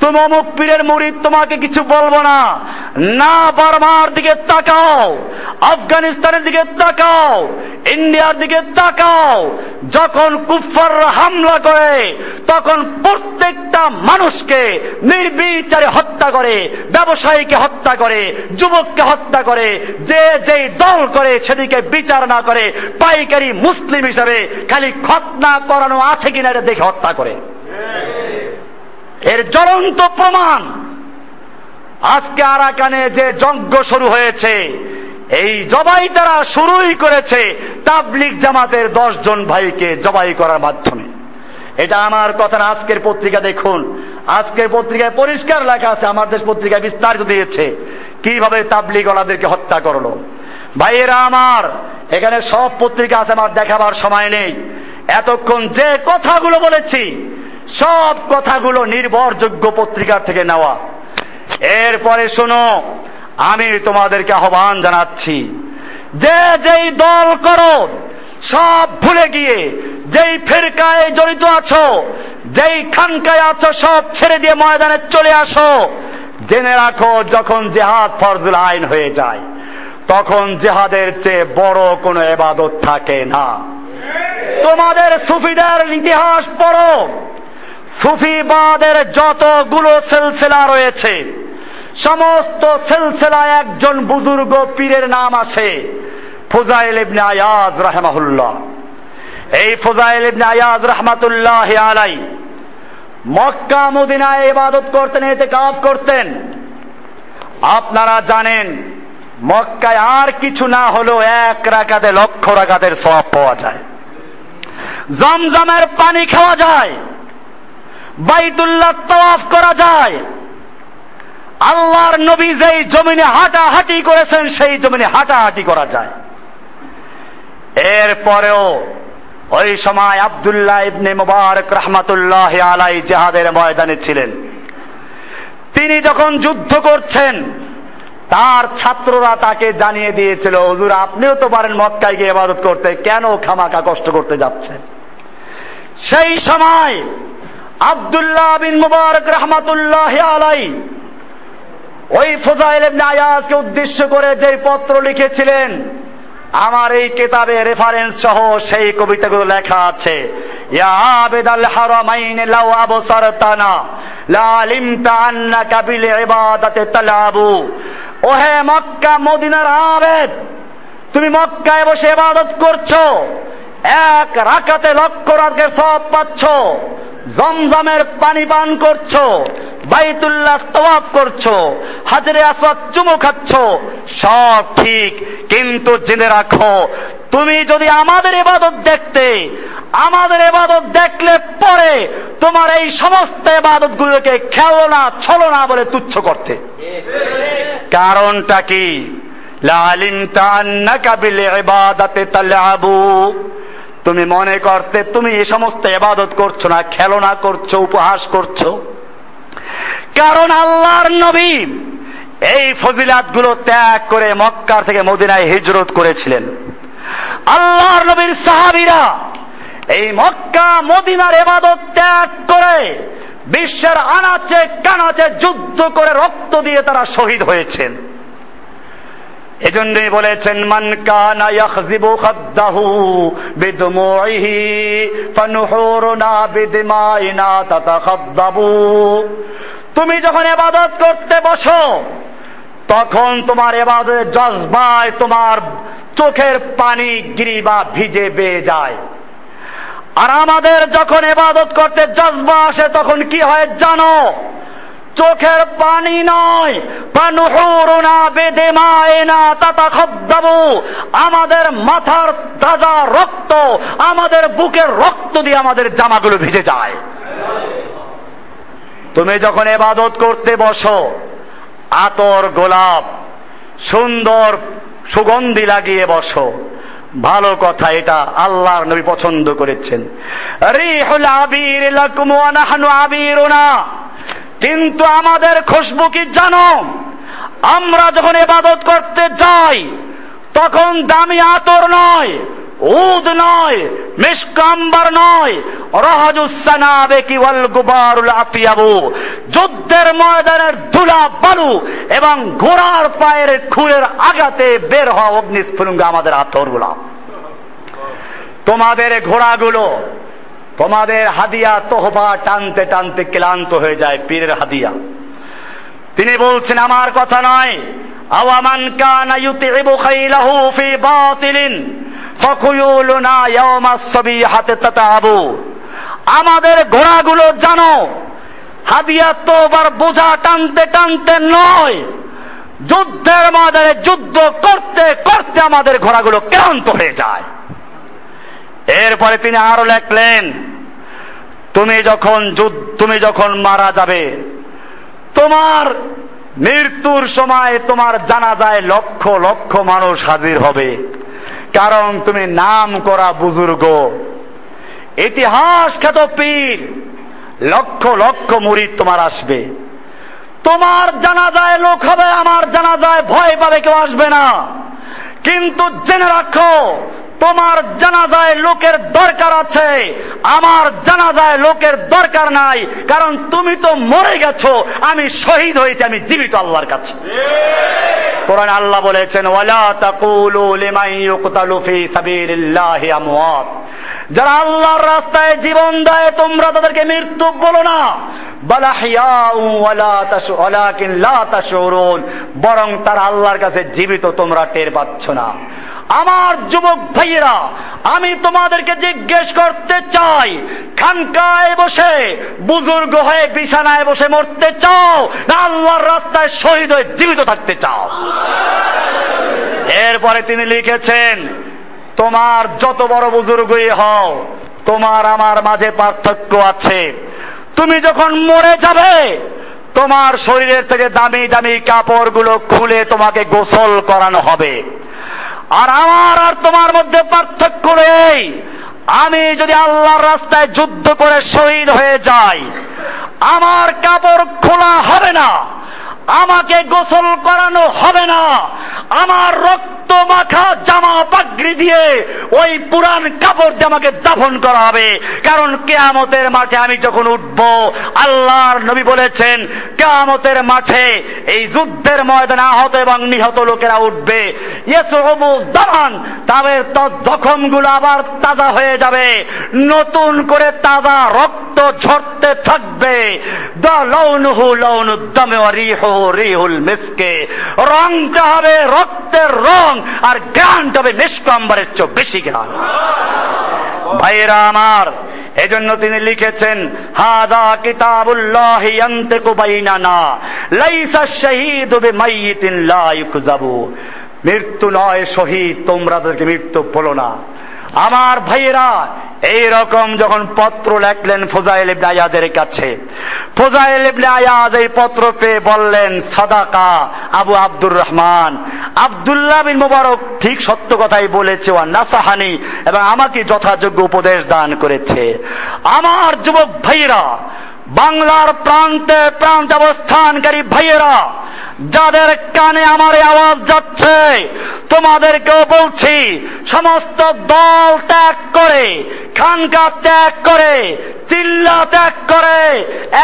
তুমি অমুক পীরের মুরিদ তোমাকে কিছু বলব না। না, বার্মার দিকে তাকাও, আফগানিস্তানের দিকে তাকাও, ইন্ডিয়ার দিকে তাকাও। যখন কুফার হামলা করে, তখন প্রত্যেকটা মানুষকে নির্বিচারে হত্যা করে, ব্যবসায়ীকে হত্যা করে, যুবককে হত্যা করে, যে যেই দল করে সেদিকে বিচার না করে, পাইকারি মুসলিম হিসাবে খালি খতনা করানো আছে কিনা এটা দেখে হত্যা করে। এর জ্বলন্ত প্রমাণ। আজকে আরাকানে যে যজ্ঞ শুরু হয়েছে, এই জবাই তারা শুরুই করেছে তাবলিক জামাতের দশ জন ভাইকে জবাই করার মাধ্যমে। এটা আমার কথা না, আজকের পত্রিকা দেখুন। আজকের পত্রিকায় পরিষ্কার লেখা আছে, আমার দেশ পত্রিকায় বিস্তারিত দিয়েছে কীভাবে তাবলিগ ওনাদেরকে হত্যা করল। ভাইয়েরা আমার, এখানে সব পত্রিকা আছে, আমার দেখাবার সময় নেই। এতক্ষণ যে কথাগুলো বলেছি, সব কথাগুলো নির্ভরযোগ্য পত্রিকার থেকে নেওয়া। এরপরে শোনো, আমি তোমাদেরকে আহ্বান জানাচ্ছি, যে যেই দল করো, সব ভুলে গিয়ে, যেই ফেরকায় জড়িত আছো, যেই খানকায় আছো, সব ছেড়ে দিয়ে ময়দানে চলে আসো। জেনে রাখো, যখন জেহাদ ফরজুল আইন হয়ে যায় তখন জেহাদের চেয়ে বড় কোনো এবাদত থাকে না। তোমাদের সুফিদের ইতিহাস পড়ো। সুফিবাদের যতগুলো সিলসিলা রয়েছে, সমস্ত সিলসিলায় একজন বুজুর্গ পীরের নাম আছে, ফুজাইল ইবনে আয়াজ রাহমাহুল্লাহ। এই ফুজাইল ইবনে আয়াজ রহমাতুল্লাহ আলাই মক্কা, মদিনায় ইবাদত করতেন এতে কাজ করতেন। আপনারা জানেন মক্কায় আর কিছু না হলো এক রাকাতে লক্ষ রাকাতের সব পাওয়া যায়। জমজমের পানি খাওয়া যায়। বাইতুল্লাহ তওয়াফ করা যায়। আল্লাহর নবী যেই জমিনে হাঁটাহাঁটি করেছেন, সেই জমিনে হাঁটাহাঁটি করা যায়। এরপরেও ওই সময় আবদুল্লাহ ইবনে মুবারক রহমাতুল্লাহ আলাই জেহাদের ময়দানে ছিলেন। তিনি যখন যুদ্ধ করছেন তার ছাত্ররা তাকে জানিয়ে দিয়েছিল, হুজুর, আপনিও তো পারেন মক্কায় গিয়ে ইবাদত করতে, কেন খামাকা কষ্ট করতে যাচ্ছেন? সেই সময় আবদুল্লাহ বিন মুবারক রহমাতুল্লাহ আলাই ওই ফজাইল আয়াজকে উদ্দেশ্য করে যে পত্র লিখেছিলেন, আমার এই কেতাবে রেফারেন্স সহ সেই কবিতাগুলো লেখা আছে, ইয়া আবেদাল হারামাইন লাউ আবসারতানা, লা আলিমতা আন্নাকা বিল ইবাদাতি তালাবু ওহে মক্কা, মদিনার আবেদ, তুমি মক্কায় বসে ইবাদত করছ, এক রাকাতে লক্ষ রাতের সব পাচ্ছ, জমজমের পানি পান করছ, বাইতুল্লাহ তওয়াফ করছ, হাজরে আসওয়াদ চুমু খাচ্ছ, সব ঠিক, কিন্তু জেনে রাখো তুমি যদি আমাদের ইবাদত দেখতে, আমাদের এবাদত দেখলে পরে তোমার এই সমস্ত এবাদত গুলোকে ছলো না বলে তুচ্ছ করতে। কারণটা কি? তুমি মনে করতে, তুমি এই সমস্ত এবাদত করছ না, খেলনা করছ, উপহাস করছ। কারণ আল্লাহর নবী এই ফজিলাতগুলো ত্যাগ করে মক্কার থেকে মদিনায় হিজরত করেছিলেন। আল্লাহর নবীর সাহাবিরা এই মক্কা, মদিনার এবাদত ত্যাগ করে বিশ্বের আনাচে কানাচে যুদ্ধ করে রক্ত দিয়ে তারা শহীদ হয়েছেন। এজন্যই বলেছেন, মান কানা ইয়াখজিবু খাদ্দাহু বিদমুইহি ফানুহুরুনা বিদিমাইনা তাতাখাদ্দাবু। তুমি যখন ইবাদত করতে বসো তখন তোমার এবাদতের জজবায় তোমার চোখের পানি গিরিবা ভিজে বেয়ে যায়। আর আমাদের যখন এবাদত করতে জজবা আসে, তখন কি হয় জানো? চোখের পানি নয়। আমাদের মাথার তাজা রক্ত, আমাদের বুকের রক্ত দিয়ে আমাদের জামাগুলো ভিজে যায়। তুমি যখন এবাদত করতে বসো আতর গোলাপ, সুন্দর সুগন্ধি লাগিয়ে বসো। ভালো কথা এটা আল্লাহর নবী পছন্দ করেছেন। কিন্তু আমাদের খুশবু কি জানো? আমরা যখন এবাদত করতে যাই, তখন দামি আতর নয়। উদ নয় মিসকাম্বার নয় যুদ্ধের ময়দানের ধুলা বালু এবং ঘোড়ার পায়ের খুরের আঘাতে বের হওয়া অগ্নিস্ফুলিঙ্গ আমাদের আতরগুলা তোমাদের ঘোড়াগুলো, তোমাদের হাদিয়া তোহবা টানতে টানতে ক্লান্ত হয়ে যায় পীরের হাদিয়া। তিনি বলছেন, আমার কথা নয় আওয়ামান কানা ইউতিবু খাইলাহু ফি বাতিলিন, ফকুয়ুলুনা ইয়াওমাস সাবিহাতে তাতাবু। আমাদের ঘোড়াগুলো জানো, হাদিয়া তোবার বোঝা টানতে টানতে নয়, যুদ্ধের ময়দানে যুদ্ধ করতে করতে আমাদের ঘোড়াগুলো ক্লান্ত হয়ে যায়। এরপরে তিনি আরও লেখলেন, তুমি যখন তুমি যখন মারা যাবে, তোমার মৃত্যুর সময় তোমার জানা যায় লক্ষ লক্ষ মানুষ হাজির হবে। কারণ তুমি নাম করা বুজুর্গ। ইতিহাস খ্যাত পীর। লক্ষ লক্ষ মুরিদ তোমার আসবে। তোমার জানাজায় লোক হবে, আমার জানাজায় ভয় পাবে, কেউ আসবে না। কিন্তু জেনে রাখো তোমার জানাজায় লোকের দরকার আছে। আমার জানাজায় লোকের দরকার নাই, কারণ তুমি তো মরে গেছো। আমি শহীদ হয়েছি, আমি জীবিত আল্লাহর কাছে। কোরআন আল্লাহ বলেছেন, ওয়ালা তাকুলু লিমান ইউকতালু ফি সাবিলিল্লাহি আমওয়াত। যারা আল্লাহর রাস্তায় জীবন দেয়, তোমরা তাদেরকে মৃত্যু বলো না। বরং তার আল্লাহর কাছে জীবিত, তোমরা টের পাচ্ছ না। আমার যুবক ভাইয়েরা, আমি তোমাদেরকে জিজ্ঞেস করতে চাই, খানকায় বসে, বুজুর্গ হয়ে বিছানায় বসে মরতে চাও, না আল্লাহর রাস্তায় শহীদ হয়ে জীবিত থাকতে চাও? এরপরে তিনি লিখেছেন, তোমার যত বড় বুজুর্গই হও, তোমার আমার মাঝে পার্থক্য আছে। তুমি যখন মরে যাবে, তোমার শরীরের থেকে দামি দামি কাপড়গুলো খুলে তোমাকে গোসল করানো হবে। আর আমার আর তোমার মধ্যে পার্থক্য নেই। আমি যদি আল্লাহর রাস্তায় যুদ্ধ করে শহীদ হয়ে যাই, আমার কাপড় খোলা হবে না। আমাকে গোসল করানো হবে না। আমার রক্ত মাখা জামা পাগড়ি দিয়ে ওই পুরান কাপড় দিয়ে আমাকে দাফন করা হবে। কারণ কেয়ামতের মাঠে আমি যখন উঠব, আল্লাহর নবী বলেছেন, কেয়ামতের মাঠে এই যুদ্ধের ময়দানে আহত এবং নিহত লোকেরা উঠবে। দামান, তাদের জখমগুলো আবার তাজা হয়ে যাবে। নতুন করে তাজা রক্ত ঝরতে থাকবে। দ লৌনুহু লৌনু দমে রিহ। রিহুল মিসকে। রংটা হবে রক্তের রং, আর গানটা হবে নিষ্কম্বরের চেয়ে বেশি গান ভাইয়েরা আমার, এজন্য তিনি লিখেছেন, হাদা কিতাবুল্লাহ ইয়ান্তিকু বাইনানা, লাইসা শাহীদু লা ইউকযাবু। মৃত্যু নয় শহীদ, তোমরা তাদেরকে মৃত্যু বলো না। আমার ভাইয়েরা এই রকম যখন পত্র লেখলেন ফোজাইল ইবনে আয়াদের কাছে, ফোজাইল ইবনে আয়াজ এই পত্র পেয়ে বললেন, সাদাকা আবু আব্দুর রহমান, আব্দুল্লাহ বিন মুবারক ঠিক সত্য কথাই বলেছে, ওয়া নাসাহানি, এবং আমাকে যথাযোগ্য উপদেশ দান করেছে। আমার যুবক ভাইয়েরা বাংলার প্রান্তে প্রান্ত অবস্থানকারী ভাইয়েরা, যাদের কানে আমার আওয়াজ যাচ্ছে, তোমাদেরকেও বলছি, সমস্ত দল ত্যাগ করে, খানকা ত্যাগ করে, চিল্লা ত্যাগ করে,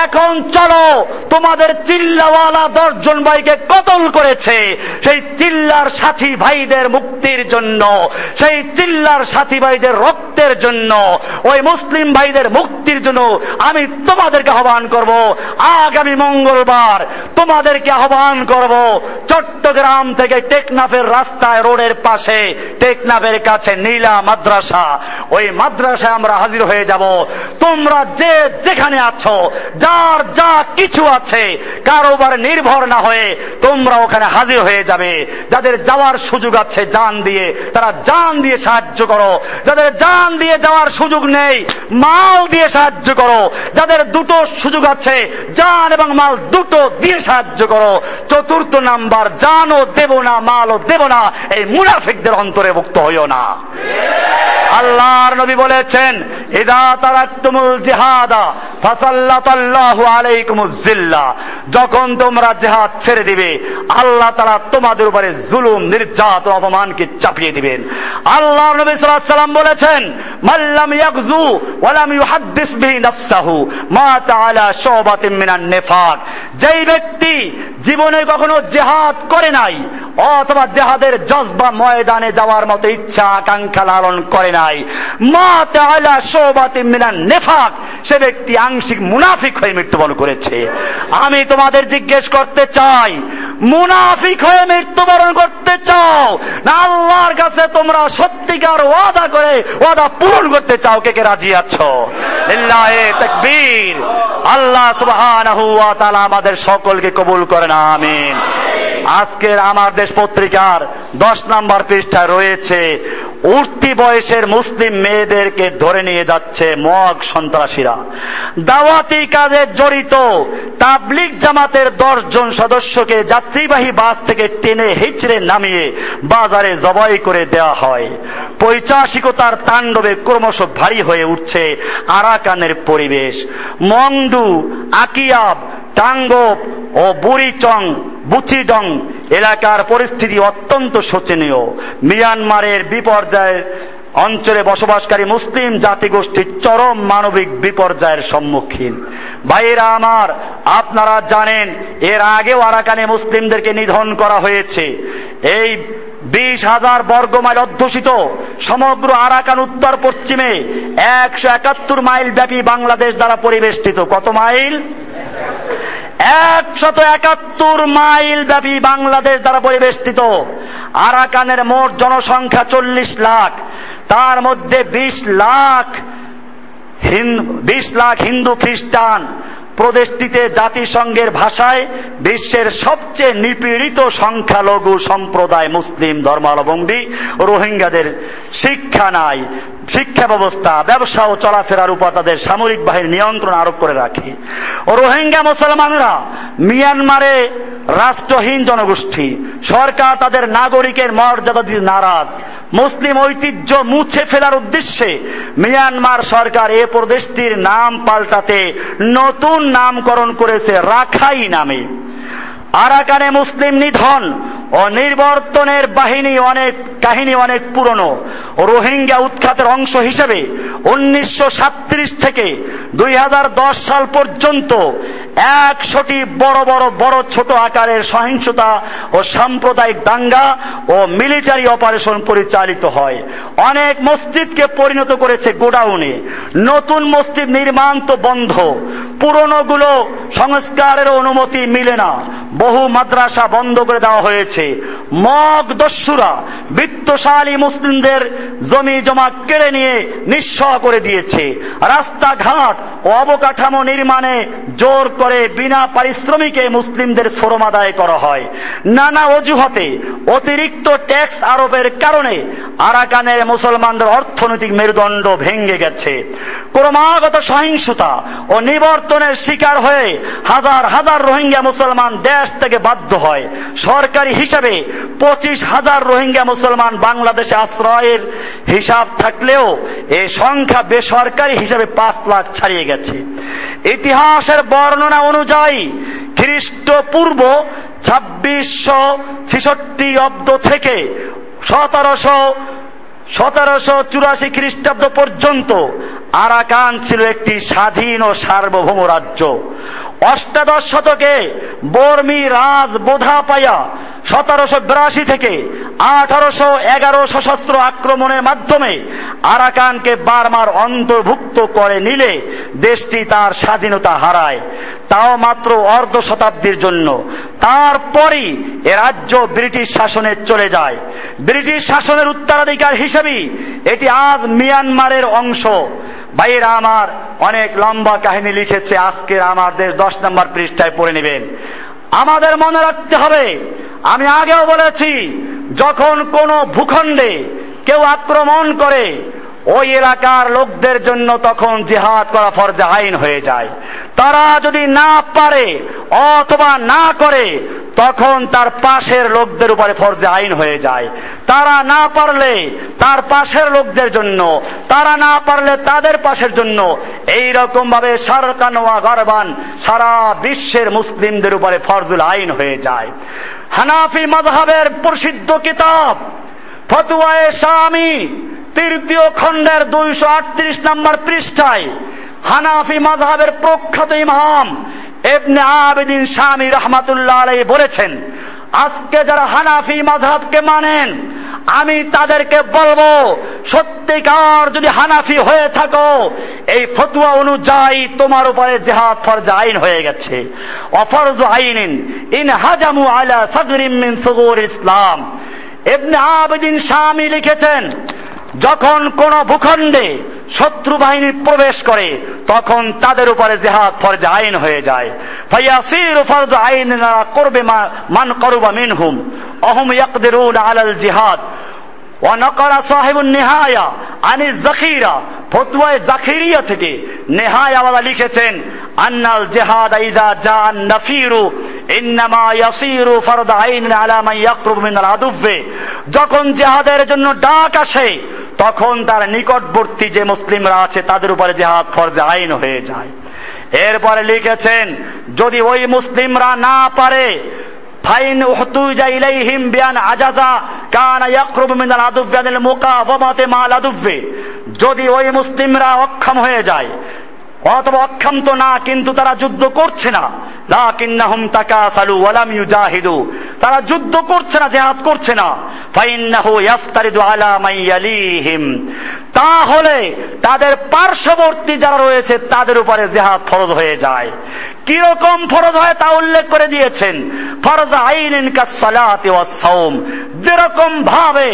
এখন চলো তোমাদের চিল্লাওয়ালা দশজন ভাইকে কতল করেছে, সেই চিল্লার সাথী ভাইদের মুক্তির জন্য, সেই চিল্লার সাথী ভাইদের রক্তের জন্য, ওই মুসলিম ভাইদের মুক্তির জন্য আমি তোমাদেরকে আহ্বান করব। আগামী মঙ্গলবার তোমাদেরকে আহ্বান করব, চট্টগ্রাম থেকে টেকনাফের রাস্তায় রোডের পাশে, টেকনাফের কাছে নীলা মাদ্রাসা। ওই মাদ্রাসায় আমরা হাজির হয়ে যাব। তোমরা যে যেখানে আছো, যার যা কিছু আছে কারোবার নির্ভর না হয়ে তোমরা ওখানে হাজির হয়ে যাবে। যাদের যাওয়ার সুযোগ আছে জান দিয়ে, তারা জান দিয়ে সাহায্য করো। যাদের জান দিয়ে যাওয়ার সুযোগ নেই, মাল দিয়ে সাহায্য করো। যাদের দুটো সুযোগ আছে। জান এবং মাল দুটো দিয়ে সাহায্য করো। চতুর্থ নাম্বার জানও দেব না, মালও দেব না। এই মুনাফিকদের অন্তরে মুক্ত হইও না। আল্লাহর নবী বলেছেন, ইদা তুমুল জিহাদা ফাসাল্লাতাল্লাহু আলাইকুমুজ জিল্লা। যখন তোমরা জেহাদ ছেড়ে দিবে আল্লাহ তারা তোমাদের উপরে জুলুম, নির্যাতন, অপমানকে চাপিয়ে দিবেন। আল্লাহ নবী সাল্লাম বলেছেন মাল্লাম ইয়াগজু ওয়া লাম ইউহাদ্দিস বিহি নাফসাহু, মা তাআলা শুবাতিন মিনান নিফাক। যেই ব্যক্তি জীবনে কখনো জিহাদ করে নাই, অথবা জেহাদের জজবা ময়দানে যাওয়ার মতো ইচ্ছা, আকাঙ্ক্ষা লালন করে নাই, মা তাআলা শোবাতি মিনান নেফাক, সে ব্যক্তি আংশিক মুনাফিক হয়ে মৃত্যুবরণ করেছে। আমি তোমাদের জিজ্ঞেস করতে চাই মুনাফিক হয়ে মৃত্যুবরণ করতে চাও, না আল্লাহর কাছে তোমরা সত্যিকার ওয়াদা করে ওয়াদা পূরণ করতে চাও, কে কে রাজি আছো? তাকবীর। আল্লাহ সুবহানাহু ওয়া তাআলা আমাদের সকলকে কবুল করেন, আমিন। আজকের আমার দেশ পত্রিকার দশ নাম্বার পৃষ্ঠায় রয়েছে উঠতি বয়সের মুসলিম মেয়েদেরকে ধরে নিয়ে যাচ্ছে মগ সন্ত্রাসীরা। দাওয়াতি কাজে জড়িত তাবলিক জামাতের দশ জন সদস্যকে যাত্রীবাহী বাস থেকে টেনে হিচড়ে নামিয়ে বাজারে জবাই করে দেওয়া হয়। পৈচাসিকতার তাণ্ডবে ক্রমশ ভারী হয়ে উঠছে আরাকানের পরিবেশ। মংডু, আকিয়াব, টাঙ্গপ ও বুড়িচং বুচিডং এলাকার পরিস্থিতি অত্যন্ত শোচনীয়। মিয়ানমারের বিপর্যয়ের অঞ্চলে বসবাসকারী মুসলিম জাতিগোষ্ঠীর চরম মানবিক বিপর্যয়ের সম্মুখীন। ভাইয়েরা আমার, আপনারা জানেন, এর আগেও আরাকানে মুসলিমদেরকে নিধন করা হয়েছে। এই বিশ হাজার বর্গ মাইল অধ্যুষিত সমগ্র আরাকান উত্তর পশ্চিমে একশো একাত্তর মাইল ব্যাপী বাংলাদেশ দ্বারা পরিবেষ্টিত। কত মাইল? একশত একাত্তর মাইল ব্যাপী বাংলাদেশ দ্বারা পরিবেষ্টিত। আরাকানের মোট জনসংখ্যা চল্লিশ লাখ। তার মধ্যে বিশ লাখ বিশ লাখ হিন্দু খ্রিস্টান। প্রদেশটিতে জাতিসংঘের ভাষায় বিশ্বের সবচেয়ে নিপীড়িত সংখ্যালঘু সম্প্রদায় মুসলিম ধর্মাবলম্বী রোহিঙ্গাদের শিক্ষা নাই, শিক্ষা ব্যবস্থা, ব্যবসা ও চলাফেরার উপর তাদের সামরিক বাহিনীর নিয়ন্ত্রণ আরোপ করে রাখে। রোহিঙ্গা মুসলমানরা মিয়ানমারে রাষ্ট্রহীন জনগোষ্ঠী। সরকার তাদের নাগরিকের মর্যাদা দিতে নারাজ। মুসলিম ঐতিহ্য মুছে ফেলার উদ্দেশ্যে মিয়ানমার সরকার এ প্রদেশটির নাম পাল্টাতে নতুন নামকরণ করেছে রাখাই নামে। আরাকানে মুসলিম নিধন ও নির্বর্তনের বাহিনী অনেক, কাহিনী অনেক পুরনো। রোহিঙ্গা উৎখাতের অংশ হিসেবে উনিশশো থেকে দুই হাজার দশ সাল পর্যন্ত একশোটি বড় বড় বড় ছোট আকারের সহিংসতা ও সাম্প্রদায়িক দাঙ্গা ও মিলিটারি অপারেশন পরিচালিত হয়। অনেক মসজিদকে পরিণত করেছে গোডাউনে। নতুন মসজিদ নির্মাণ তো বন্ধ। পুরনোগুলো সংস্কারের অনুমতি মিলে না। বহু মাদ্রাসা বন্ধ করে দেওয়া হয়েছে। মগ দস্যুরা বিত্তশালী মুসলিমদের জমি জমা কেড়ে নিয়ে নিঃস্ব করে দিয়েছে। রাস্তাঘাট ও অবকাঠামো নির্মাণে জোর করে বিনা পারিশ্রমিকে মুসলিমদের শ্রম আদায় করা হয়। নানা অজুহাতে অতিরিক্ত ট্যাক্স আরোপের কারণে আরাকানের মুসলমানদের অর্থনৈতিক মেরুদণ্ড ভেঙে গেছে। ক্রমাগত সহিংসতা ও নিবর্তনের শিকার হয়ে হাজার হাজার রোহিঙ্গা মুসলমান দেশ থেকে বাধ্য হয়। সরকারি হিসাবে পঁচিশ হাজার রোহিঙ্গা মুসলমান বাংলাদেশে আশ্রয়ের হিসাব থাকলেও এ সংখ্যা বেসরকারি হিসাবে পাঁচ লাখ ছাড়িয়ে গেছে। ইতিহাসের বর্ণনা অনুযায়ী খ্রিস্টপূর্ব ছাব্বিশশো ছেষট্টি অব্দ থেকে সতেরোশো সতেরোশো চুরাশি খ্রিস্টাব্দ পর্যন্ত আরাকান ছিল একটি স্বাধীন ও সার্বভৌম রাজ্য। অষ্টাদশ শতকে বর্মী রাজ বোধা পাইয়া সতেরোশো বিরাশি থেকে আঠারোশো এগারো সশস্ত্র আক্রমণের মাধ্যমে আরাকানকে বারবার অন্তর্ভুক্ত করে নিলে দেশটি তার স্বাধীনতা হারায়। তাও মাত্র অর্ধ শতাব্দীর জন্য। তারপরই এ রাজ্য ব্রিটিশ শাসনে চলে যায়। ব্রিটিশ শাসনের উত্তরাধিকার হিসেবেই এটি আজ মিয়ানমারের অংশ। ভাইয়েরা আমার অনেক লম্বা কাহিনী লিখেছে আজকের আমার দেশ দশ নম্বর পৃষ্ঠায় পড়ে নেবেন। আমাদের মনে রাখতে হবে, আমি আগেও বলেছি, যখন কোনো ভূখণ্ডে কেউ আক্রমণ করে ওই এলাকার লোকদের জন্য তখন জিহাদ করা ফরজে আইন হয়ে যায়। তারা যদি না পারে অথবা না করে, তখন তার পাশের লোকদের উপরে ফরজে আইন হয়ে যায়। তারা না পারলে তার পাশের লোকদের জন্য, তারা না পারলে তাদের পাশের জন্য এই রকম ভাবে সারকানোয়া গরবান সারা বিশ্বের মুসলিমদের উপরে ফরজুল আইন হয়ে যায়। হানাফি মজহাবের প্রসিদ্ধ কিতাব, ফতুয়ায়ে স্বামী তৃতীয় খণ্ডের দুইশো আটত্রিশ নম্বর পৃষ্ঠায় হানাফি মাজহাবের প্রখ্যাত ইমাম এবনে আবেদিন স্বামী রহমাতুল্লাহ আলাই বলেছেন, আজকে যারা হানাফি মাঝহাবকে মানেন, আমি তাদেরকে বলব, সত্যিকার যদি হানাফি হয়ে থাকো, এই ফতুয়া অনুযায়ী তোমার উপরে জেহাদ ফরজ আইন হয়ে গেছে। অফরজ আইন ইন হাজামু আলা সগরিম মিন সুগুর ইসলাম। এবনে আবেদিন স্বামী লিখেছেন যখন কোন ভূখণ্ডে শত্রু বাহিনী প্রবেশ করে, তখন তাদের উপরে জেহাদ ফরজ আইন হয়ে যায়। ফাইয়াসির ফরজ আইন করবে মান করুবা মিনহুম। অহম ইয়াকদিরুন আলাল জিহাদ। নেহায়া থেকে নেহায়াওয়ালা লিখেছেন, আন্নাল জেহাদ ইদা জান আইন যখন জেহাদের জন্য ডাক আসে, তখন তার নিকটবর্তী যে মুসলিমরা আছে, তাদের উপরে জেহাদ ফরজে আইন হয়ে যায়। এরপরে লিখেছেন, যদি ওই মুসলিমরা না পারে ফাইন উহতুজা ইলাইহিম বিয়ান আজাজা কানা ইয়াকরুব মিনাল আদুফে আনিল মুকাফামাতে মাল আদুফে যদি ওই মুসলিমরা অক্ষম হয়ে যায় অথবা অক্ষম তো না, কিন্তু তারা যুদ্ধ করছে না। লাকিন্নাহুম তাকাসালু ওয়ালাম ইউজাহিদু। তারা যুদ্ধ করছে না, জিহাদ করছে না। ফাইন্নাহু আলা মাইয়ালিহিম তাহলে তাদের পার্শ্ববর্তী যারা রয়েছে, তাদের উপরে জিহাদ ফরজ হয়ে যায়। ফরজ হয় তা উল্লেখ করে দিয়েছেন। ফরজ আইনিন কাসসালাতি ওয়াস সাওম যেরকম ভাবে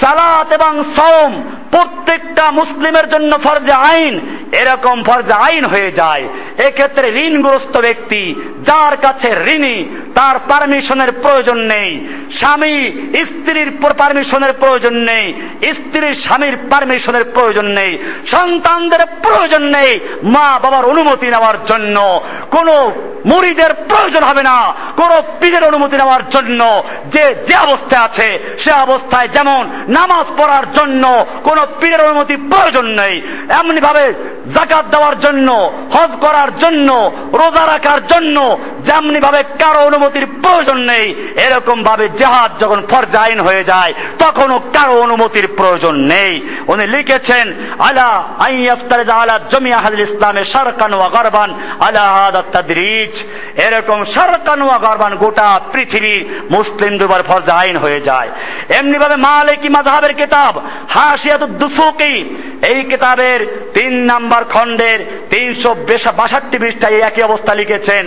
সালাত এবং সওম প্রত্যেকটা মুসলিমের জন্য ফরজে আইন, এরকম ফরজে আইন হয়ে যায়। এক্ষেত্রে ঋণগ্রস্ত ব্যক্তি, যার কাছে ঋণী, তার পারমিশনের প্রয়োজন নেই। স্বামী স্ত্রীর পারমিশনের প্রয়োজন নেই। স্ত্রীর স্বামীর পারমিশনের প্রয়োজন নেই। সন্তানদের প্রয়োজন নেই মা বাবার অনুমতি নেওয়ার জন্য। কোন মুড়িদের প্রয়োজন হবে না। কোন পীরের অনুমতি নেওয়ার জন্য। যে যে অবস্থায় আছে, সে অবস্থায় যেমন নামাজ পড়ার জন্য কোন পীরের অনুমতি প্রয়োজন নেই এমনি ভাবে জাকাত দেওয়ার জন্য হজ করার জন্য, রোজা রাখার জন্য যেমনি ভাবে কারও অনুমতির প্রয়োজন নেই এরকম ভাবে জেহাদ যখন ফরজে আইন হয়ে যায়, তখনও কারও অনুমতির প্রয়োজন নেই। উনি লিখেছেন, আলা আইয়াফতারে আলা জমিয়া হাদিল ইসলামে সারকান ওয়া গরবান আলা তাদরিজ। এরকম সারকান ওয়া গরবান গোটা পৃথিবীর মুসলিম দুবার ফরজে আইন হয়ে যায়। এমনি ভাবে মালিকি মাযহাবের কিতাব হাসিয়াতুদ দুসুকি, এই কিতাবের তিন নাম্বার খণ্ডের তিনশো বাষট্টি পৃষ্ঠায় একই অবস্থা লিখেছেন।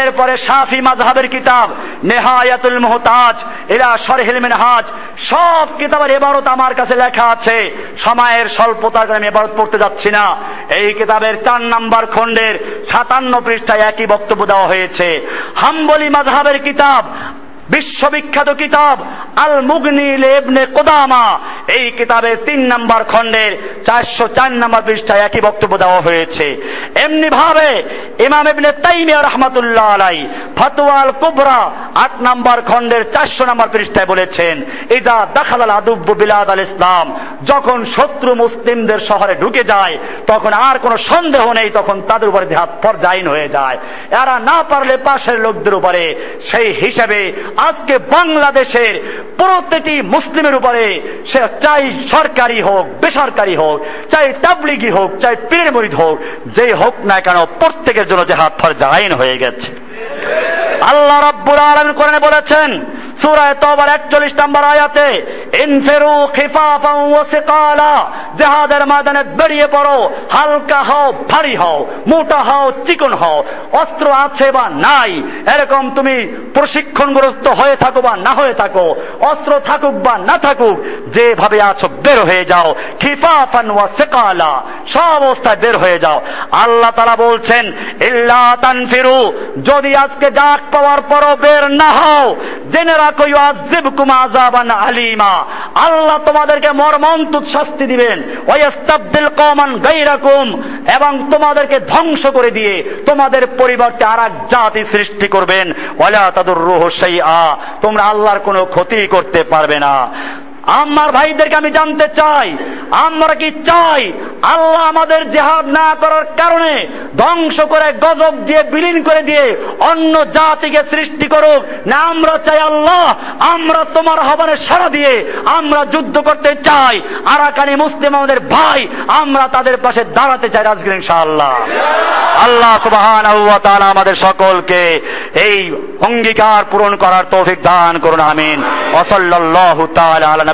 এরপরে শাফি মাজহাবের কিতাব, নেহায়াতুল মোহতাজ এরা সরহিল মিনহাজ, সব কিতাবের এবারত আমার কাছে লেখা আছে। সময়ের স্বল্পতার কারণে এবারত পড়তে যাচ্ছি না। এই কিতাবের চার নাম্বার খণ্ডের সাতান্ন পৃষ্ঠায় একই বক্তব্য দেওয়া হয়েছে। হাম্বলি মাজহাবের কিতাব বিশ্ববিখ্যাত কিতাব আল মুগনি লেবনে কোদামা। এই কিতাবের তিন নাম্বার খণ্ডের চারশো চার নাম্বার পৃষ্ঠায় একই বক্তব্য দেওয়া হয়েছে। এমনি ভাবে ইমাম ইবনে তাইমিয়া রহমাতুল্লাহ আলাই ফতোয়াল কুবরা আট নাম্বার খণ্ডের চারশো নাম্বার পৃষ্ঠায় বলেছেন ইজা দাখাল আল আদুব্বু বিলাদ আল ইসলাম যখন শত্রু মুসলিমদের শহরে ঢুকে যায়, তখন আর কোনো সন্দেহ নেই, তখন তাদের উপরে হাত পর্যায়ীন হয়ে যায়। এরা না পারলে পাশের লোকদের উপরে সেই হিসেবে আজকে বাংলাদেশের প্রতিটি মুসলিমের উপরে সে চাই সরকারি হোক, বেসরকারি হোক, চাই তাবলিগি হোক, চাই পীরের মরিদ হোক, যেই হোক না কেন প্রত্যেকের জন্য যে হাত ফরজা আইন হয়ে গেছে। আল্লাহ রাব্বুল আলামিন কোরআনে বলেছেন সূরা তওবার 41 নম্বর আয়াতে, ইনফিরু খিফাফান ওয়া সিকালা, জিহাদের ময়দানে বেরিয়ে পড়ো, হালকা হও, ভারী হও, মোটা হও, চিকন হও, অস্ত্র আছে বা নাই, এরকম তুমি প্রশিক্ষণগ্রস্ত হয়ে থাকো বা না হয়ে থাকো, অস্ত্র থাকুক বা না থাকুক, যেভাবে আছো বের হয়ে যাও, খিফাফান ওয়া সিকালা, সব অবস্থায় বের হয়ে যাও। আল্লাহ তাআলা বলছেন, ইল্লা তানফিরু, যদি আজকে ডাক পাওয়ার পরও বের না হও। জেনে রাখো ইউআযিবকুম আযাবান আলিমা। আল্লাহ তোমাদেরকে মর্মন্তুদ শাস্তি দিবেন। ওয়াস্তাবদিল কওমান গায়রাকুম। এবং তোমাদেরকে ধ্বংস করে দিয়ে তোমাদের পরিবর্তে আর এক জাতি সৃষ্টি করবেন। ওয়ালা তাদুররুহু শাইআ। তোমরা আল্লাহর কোনো ক্ষতি করতে পারবে না। আমার ভাইদেরকে আমি জানতে চাই। আমরা কি চাই আল্লাহ আমাদের জেহাদ না করার কারণে ধ্বংস করে, গজব দিয়ে, বিলীন করে দিয়ে অন্য জাতিকে সৃষ্টি করুক? না, আমরা চাই আল্লাহ, আমরা তোমার আহ্বানে সারা দিয়ে আমরা যুদ্ধ করতে চাই। আরাকানি মুসলিম আমাদের ভাই, আমরা তাদের পাশে দাঁড়াতে চাই রাজগির ইনশাআল্লাহ। আল্লাহ সুবহান আমাদের সকলকে এই অঙ্গীকার পূরণ করার তৌফিক দান করুন, আমিন। ওসল্লাল্লাহু তাআলা আলা